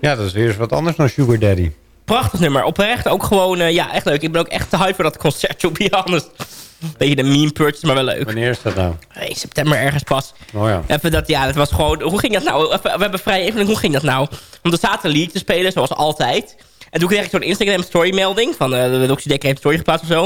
Ja, dat is weer eens wat anders dan Sugar Daddy. Prachtig nummer. Oprecht ook gewoon, eh, ja, echt leuk. Ik ben ook echt te hype voor dat concert, to be honest. Beetje de meme purchase, maar wel leuk. Wanneer is dat nou? In september ergens pas. Oh ja. Even dat, ja, dat was gewoon... Hoe ging dat nou? Even, we hebben vrij even, hoe ging dat nou? Want er zaten lied te spelen, zoals altijd. En toen kreeg ik zo'n Instagram story melding. Van uh, de Doxy Dekker heeft een story geplaatst of zo.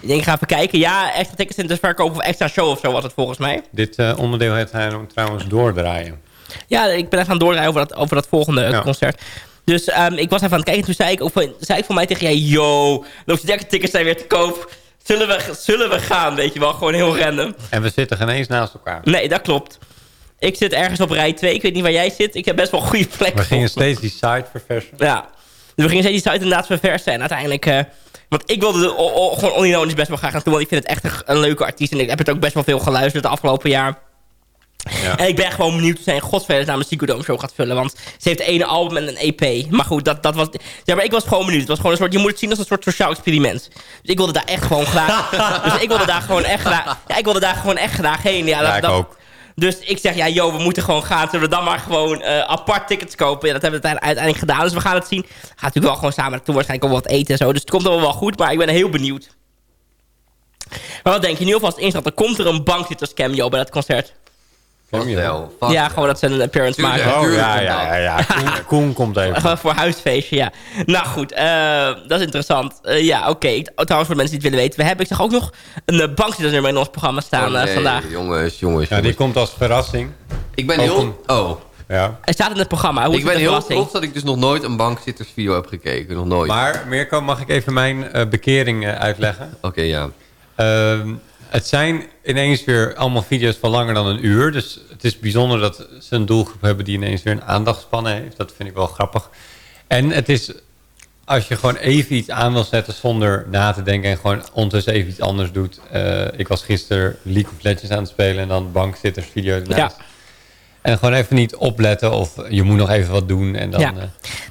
Ik denk, ik ga even kijken. Ja, extra tickets in te verkopen of extra show of zo was het volgens mij. Dit uh, onderdeel heeft hij trouwens doordraaien. Ja, ik ben even aan het doordraaien over dat, over dat volgende ja. concert. Dus um, ik was even aan het kijken. Toen zei ik, ook, zei ik voor mij tegen jij... Yo, Dekker tickets zijn weer te koop. Zullen we, zullen we gaan, weet je wel. Gewoon heel random. En we zitten geen eens naast elkaar. Nee, dat klopt. Ik zit ergens op rij 2. Ik weet niet waar jij zit. Ik heb best wel een goede plek. We gingen steeds die site verversen. Ja. Dus we gingen steeds die site inderdaad verversen. En uiteindelijk... Uh, want ik wilde de, gewoon Only best wel graag naartoe. Want ik vind het echt een, een, leuke artiest. En ik heb het ook best wel veel geluisterd de afgelopen jaar. Ja. En ik ben gewoon benieuwd hoe zij in godsverder naar mijn Psychodome show gaat vullen. Want ze heeft één album en een EP. Maar goed, dat, dat was... Ja, maar ik was gewoon benieuwd. Het was gewoon een soort... Je moet het zien als een soort sociaal experiment. Dus ik wilde daar echt gewoon graag... dus ik wilde daar gewoon echt graag... Ja, ik wilde daar gewoon echt graag heen. Ja, dat, ja ik dat, ook. Dus ik zeg, ja, joh, we moeten gewoon gaan. Zullen we dan maar gewoon uh, apart tickets kopen? Ja, dat hebben we uiteindelijk gedaan. Dus we gaan het zien. We gaan natuurlijk wel gewoon samen naartoe. Waarschijnlijk ook wat eten en zo. Dus het komt allemaal wel goed. Maar ik ben heel benieuwd. Maar wat denk je nu alvast inschatten? Komt er een bankzitters cameo bij dat concert? Ja, gewoon dat ze een appearance Tuurlijk, maken. Oh, tuurlijk ja, ja, ja. ja. Koen, Koen komt even. Gewoon voor huisfeestje, ja. Nou goed, uh, dat is interessant. Uh, ja, oké. Okay. Trouwens, voor de mensen die het willen weten. We hebben, ik zag ook nog een uh, bankzittersnummer in ons programma staan Oh, nee, vandaag. Jongens, jongens, Ja, die komt als verrassing. Ik ben heel... Oh. Ja. Hij staat in het programma. Hoe is Ik ben heel trots dat ik dus nog nooit een bankzittersvideo heb gekeken. Nog nooit. Maar Mirko, mag ik even mijn eh, bekering eh, uitleggen? Oké, ja. Ehm, het zijn ineens weer allemaal video's van langer dan een uur. Dus het is bijzonder dat ze een doelgroep hebben die ineens weer een aandachtspannen heeft. Dat vind ik wel grappig. En het is, als je gewoon even iets aan wil zetten zonder na te denken... en gewoon ondertussen even iets anders doet. Eh, ik was gisteren League of Legends aan het spelen en dan bankzitters video ernaast. Ja. En gewoon even niet opletten of je moet nog even wat doen. En dan Ja. eh,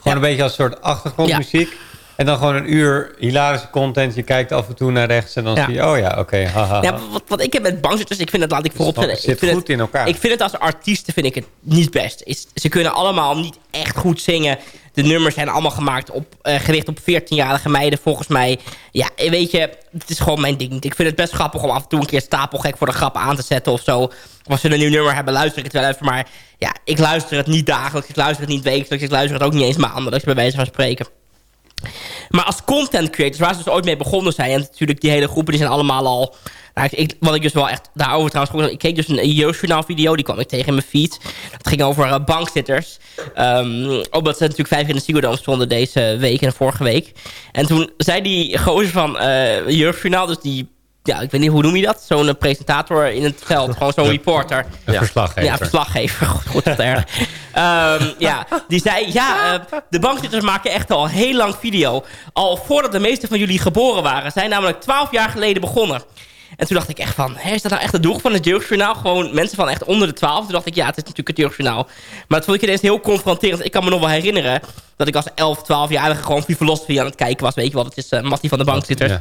gewoon een beetje als soort achtergrondmuziek. En dan gewoon een uur hilarische content. Je kijkt af en toe naar rechts en dan Ja. zie je... oh ja, oké, haha. Ja, wat, wat ik heb met bankzitters, ik vind het, laat ik voorop Het zetten. zit Ik vind goed het, in elkaar. Ik vind het als artiesten vind ik het niet best. Is, ze kunnen allemaal niet echt goed zingen. De nummers zijn allemaal gemaakt op eh, gericht op 14-jarige meiden volgens mij. Ja, weet je, het is gewoon mijn ding niet. Ik vind het best grappig om af en toe een keer stapelgek voor de grap aan te zetten of zo. Als ze een nieuw nummer hebben, luister ik het wel even. Maar ja, ik luister het niet dagelijks, ik luister het niet wekelijks, ik luister het ook niet eens maandelijks bij wijze van spreken. Maar als content creators, waar ze dus ooit mee begonnen zijn... en natuurlijk die hele groepen, die zijn allemaal al... Nou, ik, wat ik dus wel echt daarover trouwens... Ik keek dus een jeugdjournaal video, die kwam ik tegen in mijn feed. Dat ging over uh, bankzitters. Um, omdat ze natuurlijk vijf in de Ziggo stonden deze week en vorige week. En toen zei die gozer van uh, dus die... Ja, ik weet niet, hoe noem je dat? Zo'n uh, presentator in het veld, gewoon zo'n reporter. Een verslaggever. Ja, verslaggever. Goed, wat erg. Ehm, ja, die zei... Ja, eh, de bankzitters maken echt al heel lang video. Al voordat de meeste van jullie geboren waren. Zijn namelijk twaalf jaar geleden begonnen. En toen dacht ik echt van... Hè, is dat nou echt het doel van het jeugdjournaal? Gewoon mensen van echt onder de twaalf. Toen dacht ik, ja, het is natuurlijk het jeugdjournaal. Maar dat vond ik ineens heel confronterend. Ik kan me nog wel herinneren... dat ik als 11, 12-jarige gewoon Philosophy aan het kijken was. Weet je wat, het is uh, Mattie van de bankzitters. Ja.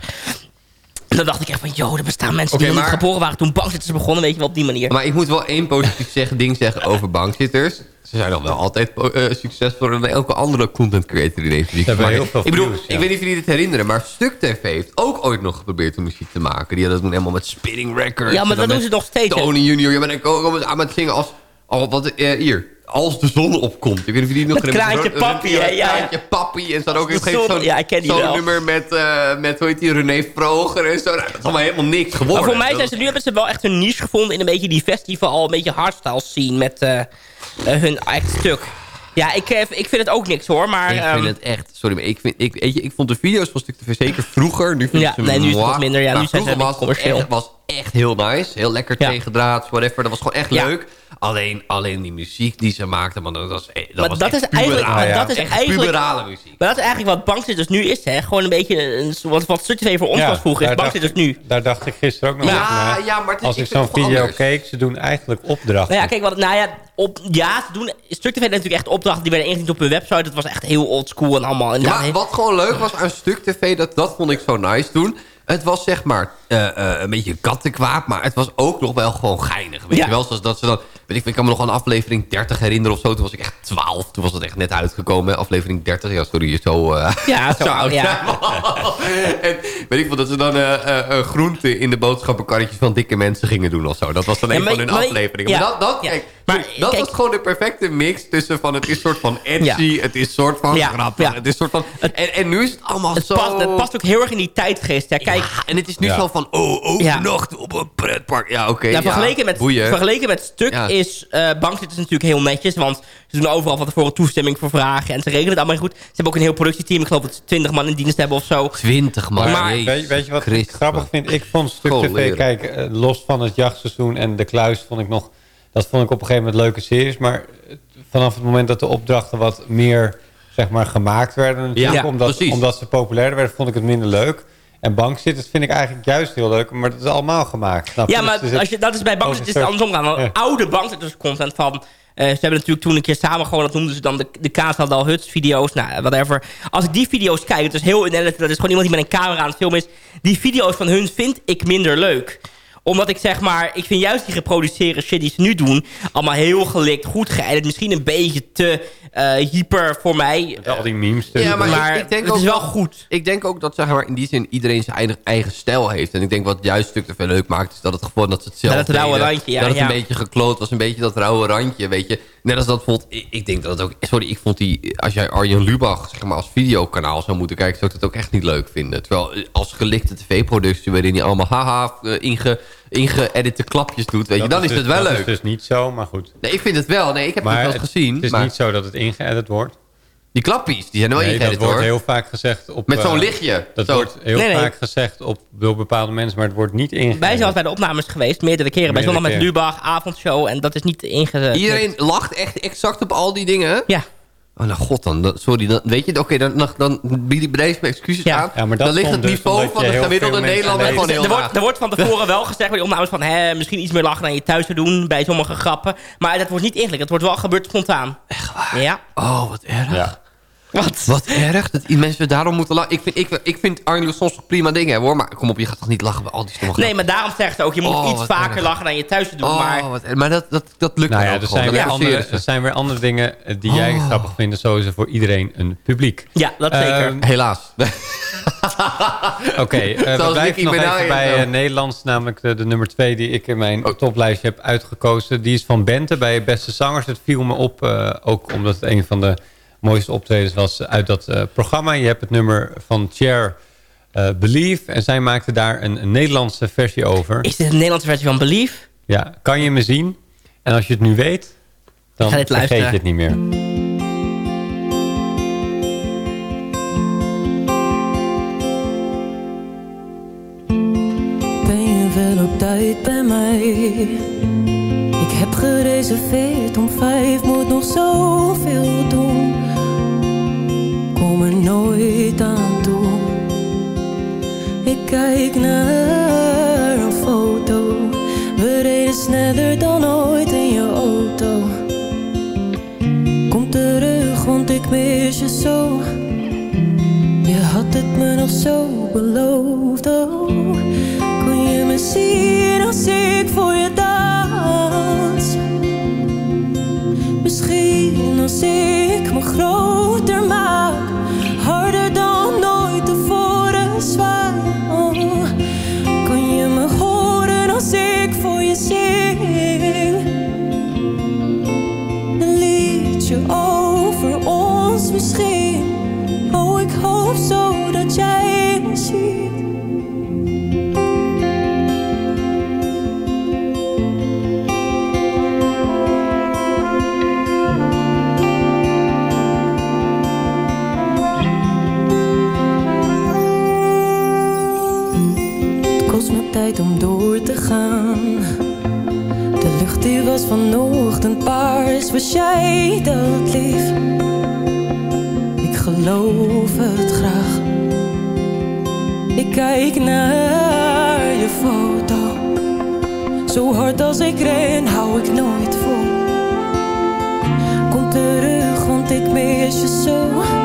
En dan dacht ik echt van... Yo, er bestaan mensen die nog maar- niet geboren waren... toen bankzitters begonnen, weet je wel, op die manier. Maar ik moet wel één positief zeggen, ding zeggen over bankzitters. Ze zijn nog wel altijd eh, succesvoller dan elke andere content creator die deze heel veel Ik bedoel, views, ja. ik weet niet of jullie dit herinneren, maar Stuk TV heeft ook ooit nog geprobeerd om muziek te maken. Die hadden dat toen helemaal met spinning records. Ja, maar dat doen ze nog steeds? Tony Junior, ja, maar dan komen ze aan met zingen als... Oh, wat, eh, hier, als de zon opkomt. Ik weet niet of jullie die nog Met. Kraantje Papi, hè? Ja, ja. Kraantje Papi. En hadden ook zon- ja, wel. nummer met, eh, met, hoe heet die, René Vroger en zo. Nou, dat is allemaal helemaal niks geworden. Maar voor mij zijn ze nu hebben ze wel echt hun niche gevonden in een beetje die festival, een beetje hardstyle scene met eh, eh, hun eigen stuk. Ja, ik, ik vind het ook niks hoor, maar... Ik ehm, vind het echt... Sorry, maar ik, vind, ik, weet je, ik vond de video's van Stuk TV zeker vroeger. Nu vind Ja, ik ze nee, nu is het wat minder. Ja, nu zijn ze was echt, was echt heel nice. Heel lekker Ja. tegendraads, whatever. Dat was gewoon echt Ja. leuk. Alleen, alleen die muziek die ze maakten, man, dat was, dat Maar was dat echt is eigenlijk- puberale- maar dat is echt eigenlijk- puberale muziek. Maar dat is eigenlijk wat bankzitters nu is, hè. Gewoon een beetje een, wat, wat Stuk TV voor ons was vroeger, is daar bankzitters dacht nu. ik- Daar dacht ik gisteren ook nog Ja, over na. ja, maar het is- Als ik zo'n video anders. keek, ze doen eigenlijk opdrachten. Nou ja, kijk, wat, nou ja, op, ja, ze doen, Stuk TV had natuurlijk echt opdrachten, die werden ingediend op hun website. Dat was echt heel oldschool en allemaal. Ja, maar heel- wat gewoon leuk was aan Stuk TV, dat, dat vond ik zo nice toen. Het was zeg maar eh, eh, een beetje kattenkwaad, maar het was ook nog wel gewoon geinig. Weet Ja. je wel, zoals dat ze dan weet ik, ik kan me nog aan aflevering 30 herinneren of zo. Toen was ik echt 12. Toen was het echt net uitgekomen. Aflevering 30. Ja, sorry, je zo... Uh, ja, zo, oud. Ja. en weet ik wel, dat ze dan uh, uh, groenten in de boodschappenkarretjes van dikke mensen gingen doen of zo. Dat was dan een van hun afleveringen. Maar dat, dat, kijk, maar, dat kijk, was gewoon de perfecte mix tussen van het is soort van edgy, het is soort van grappig, het is soort van... En, en nu is het allemaal het zo... Past, het past ook heel erg in die tijdgeest. Hè. Kijk, en het is nu zo van, oh, overnacht op een pretpark. Ja, oké. Okay, vergeleken, met, vergeleken met Stuk is uh, bankzitters natuurlijk heel netjes, want ze doen overal van tevoren toestemming voor vragen en ze regelen het allemaal goed. Ze hebben ook een heel productieteam, ik geloof dat ze 20 man in dienst hebben of zo. 20 man, maar, weet, weet, je wat ik grappig vind? Ik vond Stuk TV, kijk, los van het jachtseizoen en de kluis vond ik nog dat vond ik op een gegeven moment leuke series. Maar vanaf het moment dat de opdrachten wat meer zeg maar, gemaakt werden... Natuurlijk, ja, omdat, omdat ze populairder werden, vond ik het minder leuk. En bankzitters vind ik eigenlijk juist heel leuk, maar dat is allemaal gemaakt. ja, maar als je, dat is bij bankzitters is het andersom gaan. Ja. Oude bankzitters content van... Uh, ze hebben natuurlijk toen een keer samen gewoon, dat noemden ze dan de, de Kaasdal Huts video's, nou, whatever. Als ik die video's kijk, het is heel dat is gewoon iemand die met een camera aan het filmen is. Die video's van hun vind ik minder leuk omdat ik zeg maar, ik vind juist die geproduceerde shit die ze nu doen... allemaal heel gelikt, goed geëdit. Misschien een beetje te uh, hyper voor mij. Met al die memes. Ja, maar, ik, ik, denk het is wel goed. Ik denk ook dat zeg maar, in die zin iedereen zijn eigen, eigen stijl heeft. En ik denk wat juist stuk te veel leuk maakt... is dat het gewoon dat ze het zelf Dat het rauwe randje, ja. Dat het een beetje gekloot was, een beetje dat rauwe randje, weet je. Net als dat bijvoorbeeld... Ik, ik denk dat het ook... Sorry, ik vond die... Als jij Arjen Lubach zeg maar, als videokanaal zou moeten kijken... zou ik het ook echt niet leuk vinden. Terwijl eh, als gelikte tv-productie... waarin hij allemaal haha uh, inge ingeëdite klapjes doet, weet je, dan is, dus, het wel dat leuk. Dat is dus niet zo, maar goed. Nee, ik vind het wel. Nee, ik heb het wel gezien. Het is niet zo dat het ingeëdit wordt. Die klappies, die zijn wel nee, dat wordt heel vaak gezegd op... Met zo'n lichtje. Dat wordt heel vaak gezegd op door bepaalde mensen, maar het wordt niet ingeëdit. Wij zijn bij de opnames geweest, meerdere keren. bij Zondag met Lubach, avondshow, en dat is niet ingezet. Iedereen lacht echt exact op al die dingen? Ja. Oh, nou god dan. Sorry, dan, weet je, oké, dan, dan bied ik mijn excuses ja. aan. Ja, maar dan ligt het dus niveau van de gemiddelde Nederlander gewoon heel er wordt, er wordt van tevoren wel gezegd bij die opnames van... Hè, misschien iets meer lachen dan je thuis zou doen bij sommige grappen. Maar dat wordt niet ingelijk. Het wordt wel gebeurd spontaan. Echt waar? Ja. Oh, wat erg. Ja. Wat? Wat erg dat mensen daarom moeten lachen. Ik vind, ik, ik vind Arno soms prima dingen hoor. Maar kom op, je gaat toch niet lachen bij al die stomme Nee, maar daarom zegt ze ook, je moet oh, iets vaker erg. lachen dan je thuis te doen. Oh, maar wat, maar dat, dat, dat lukt nou ja, er zijn, weer andere, er zijn weer andere dingen eh, die jij oh. grappig vindt. Zo is er voor iedereen een publiek. Ja, dat zeker. Uh, Helaas. Oké, okay, uh, we blijven nog even bij uh, Nederlands. Namelijk de, de, nummer twee die ik in mijn oh. toplijstje heb uitgekozen. Die is van Bente bij Beste Zangers. Het viel me op, uh, ook omdat het een van de mooiste optredens was uit dat uh, programma. Je hebt het nummer van Cher uh, Believe. En zij maakte daar een, een, Nederlandse versie over. Is dit een Nederlandse versie van Believe? Ja, kan je me zien? En als je het nu weet, dan vergeet je het niet meer. Ben je wel op tijd bij mij? Ik heb gereserveerd om vijf, moet nog zoveel doen kom er nooit aan toe. Ik kijk naar een foto. We reden sneller dan ooit in je auto. Kom terug, want ik mis je zo. Je had het me nog zo beloofd. Oh, kon je me zien als ik voor je dans? Misschien als ik me groter als ik ren, hou ik nooit vol. Kom terug, want ik mis je zo.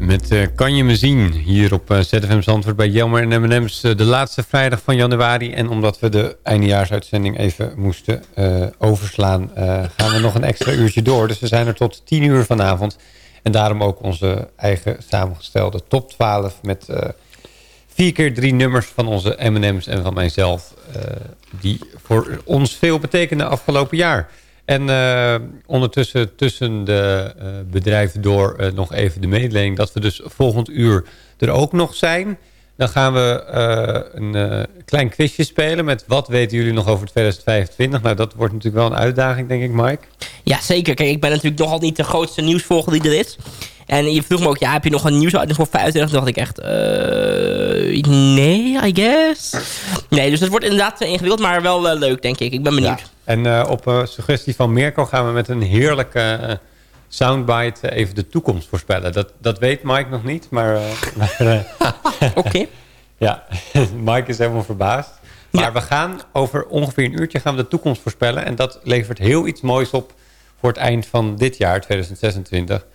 Met eh, Kan je me zien? Hier op uh, ZFM Zandvoort bij Jelmer en M&M's. de laatste vrijdag van januari. En omdat we de eindejaarsuitzending even moesten overslaan... gaan we nog een extra uurtje door. Dus we zijn er tot 10 uur vanavond. En daarom ook onze eigen samengestelde top 12... met vier keer drie nummers van onze M&M's en van mijzelf... die voor ons veel betekenen afgelopen jaar... En uh, ondertussen tussen de uh, bedrijven door uh, nog even de mededeling... dat we dus volgend uur er ook nog zijn. Dan gaan we een klein quizje spelen met wat weten jullie nog over 2025. Nou, dat wordt natuurlijk wel een uitdaging, denk ik, Mike. Ja, zeker. Kijk, ik ben natuurlijk nogal niet de grootste nieuwsvolger die er is. En je vroeg me ook, ja, heb je nog een nieuwsuiting voor 25? Toen dacht ik echt, nee, I guess. Nee, dus het wordt inderdaad ingewikkeld, maar wel leuk, denk ik. Ik ben benieuwd. Ja. En uh, op suggestie van Mirko gaan we met een heerlijke soundbite even de toekomst voorspellen. Dat, dat weet Mike nog niet, maar... Oké. ja, Mike is helemaal verbaasd. Maar ja. we gaan over ongeveer een uurtje gaan we de toekomst voorspellen. En dat levert heel iets moois op voor het eind van dit jaar, 2026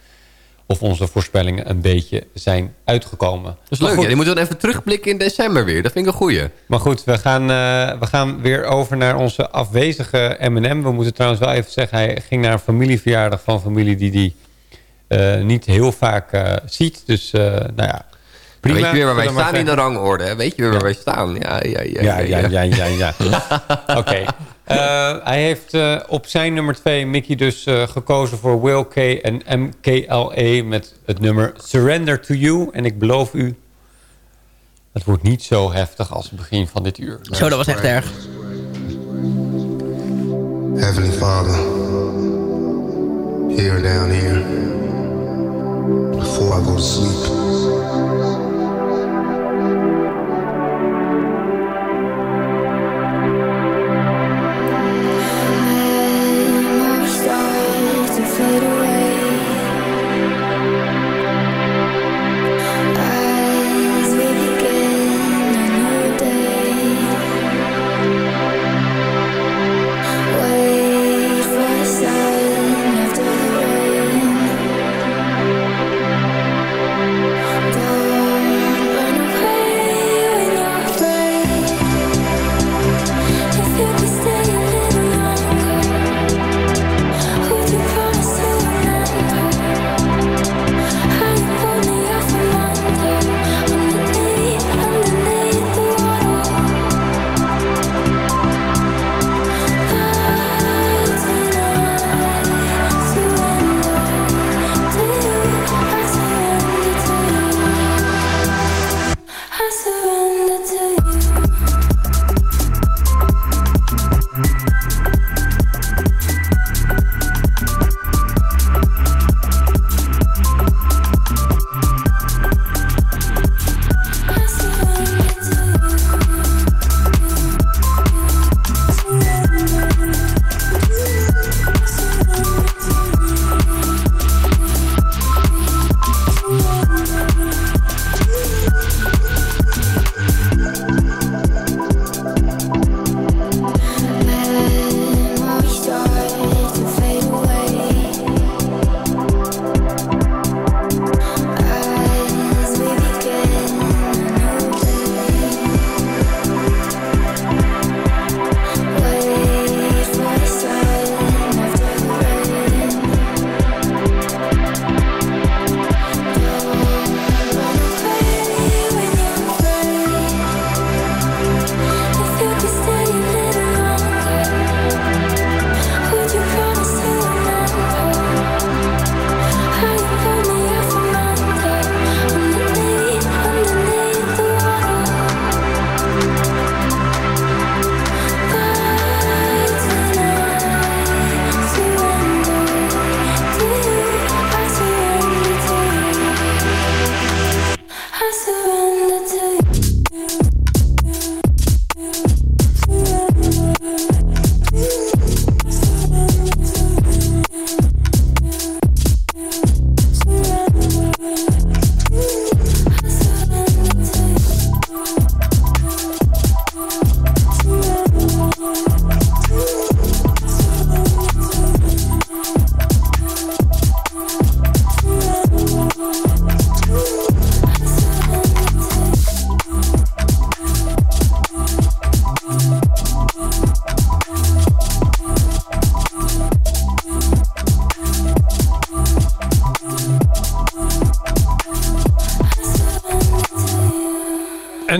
of onze voorspellingen een beetje zijn uitgekomen. Dat is leuk, ja. Die moeten we even terugblikken in december weer. Dat vind ik een goeie. Maar goed, we gaan, uh, we gaan weer over naar onze afwezige M&M. We moeten trouwens wel even zeggen... hij ging naar een familieverjaardag van familie die hij uh, niet heel vaak uh, ziet. Dus, nou ja... Prima. Weet je weer waar wij staan in de rangorde? Hè? Weet je weer waar wij staan? Ja, ja, ja. Ja, ja, ja, ja. ja, Oké. Okay. Uh, hij heeft uh, op zijn nummer 2 Mickey dus uh, gekozen voor Will K en MKLA met het nummer Surrender to You. En ik beloof u, het wordt niet zo heftig als het begin van dit uur. Zo, dat was echt erg. Heavenly Father, here down here, before I go to sleep.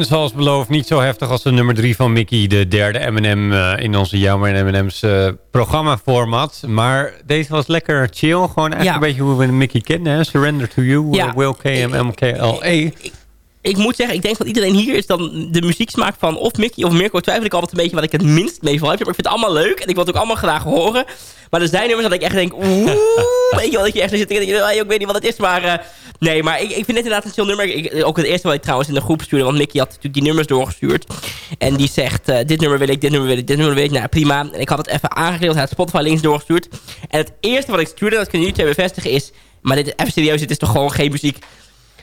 Zoals beloofd, niet zo heftig als de nummer 3 van Mickey. De derde M&M eh, in onze Jammer M&M's uh, programma-format. Maar deze was lekker chill. Gewoon echt Ja. een beetje hoe we Mickey kennen. Hè? Surrender to You, Ja. uh, Will KMMKLE. ik moet zeggen, ik denk dat iedereen hier is dan de muzieksmaak van of Mickey of Mirko. Twijfel ik altijd een beetje wat ik het minst mee van heb. Maar ik vind het allemaal leuk en ik wil het ook allemaal graag horen. Maar er zijn nummers dat ik echt denk, oeh, weet je wel, dat je echt zit te denken, "Ah, ik weet niet wat het is, maar eh, nee, maar ik, ik vind dit inderdaad een chill nummer. Ik, ook het eerste wat ik trouwens in de groep stuurde, want Mickey had natuurlijk die nummers doorgestuurd. En die zegt, eh, dit nummer wil ik, dit nummer wil ik, dit nummer wil ik. Nou, prima. En ik had het even aangeklikt, hij had Spotify links doorgestuurd. En het eerste wat ik stuurde, dat kunnen jullie twee bevestigen, is, maar dit, even serieus, dit is toch gewoon geen muziek.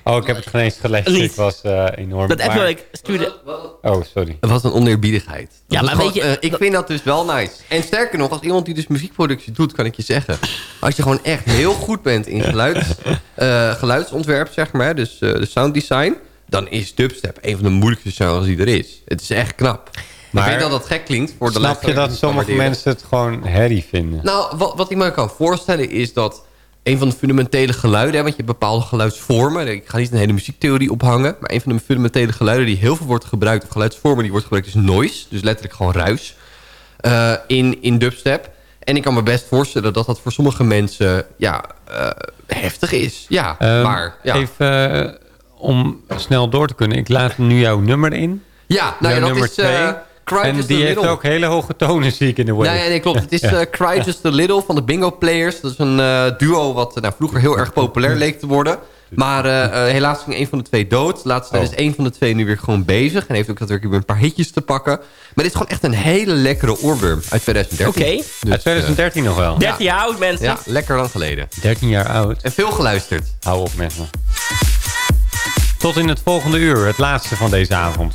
Oh, ik heb het geen eens gelezen. Niet. Ik was eh, enorm... Dat wat ik stuurde... Oh, sorry. Het was een oneerbiedigheid. Dat Ja, maar gewoon, weet je- eh, ik vind dat dus wel nice. En sterker nog, als iemand die dus muziekproductie doet, kan ik je zeggen. Als je gewoon echt heel goed bent in geluids, eh, geluidsontwerp, zeg maar, dus eh, de sounddesign, dan is dubstep een van de moeilijkste genres die er is. Het is echt knap. Maar ik weet dat dat gek klinkt voor de Snap je dat sommige waarderen. mensen het gewoon herrie vinden? Nou, wat, wat ik me kan voorstellen is dat een van de fundamentele geluiden... hè, want je hebt bepaalde geluidsvormen. Ik ga niet een hele muziektheorie ophangen... maar een van de fundamentele geluiden die heel veel wordt gebruikt... of geluidsvormen die wordt gebruikt is noise. Dus letterlijk gewoon ruis eh, in, in dubstep. En ik kan me best voorstellen dat dat voor sommige mensen ja, eh, heftig is. Ja, Ehm, maar... Ja, Even eh, om snel door te kunnen. Ik laat nu jouw nummer in. ja nou ja, dat nummer is... twee. Cry en Just die a heeft Little. ook hele hoge tonen, zie ik in de wave. Nee, nee, klopt. Het is eh, Cry Just a Little van de Bingo Players. Dat is een eh, duo wat eh, nou, vroeger heel erg populair leek te worden. Maar helaas ging een van de twee dood. Laatst Oh. is één van de twee nu weer gewoon bezig. En heeft ook daadwerkelijk weer een paar hitjes te pakken. Maar dit is gewoon echt een hele lekkere oorworm uit 2013. Oké. Dus, Uit 2013 nog wel. 13 jaar oud, mensen. ja, lekker lang geleden. 13 jaar oud. En veel geluisterd. Hou op met me. Tot in het volgende uur, het laatste van deze avond.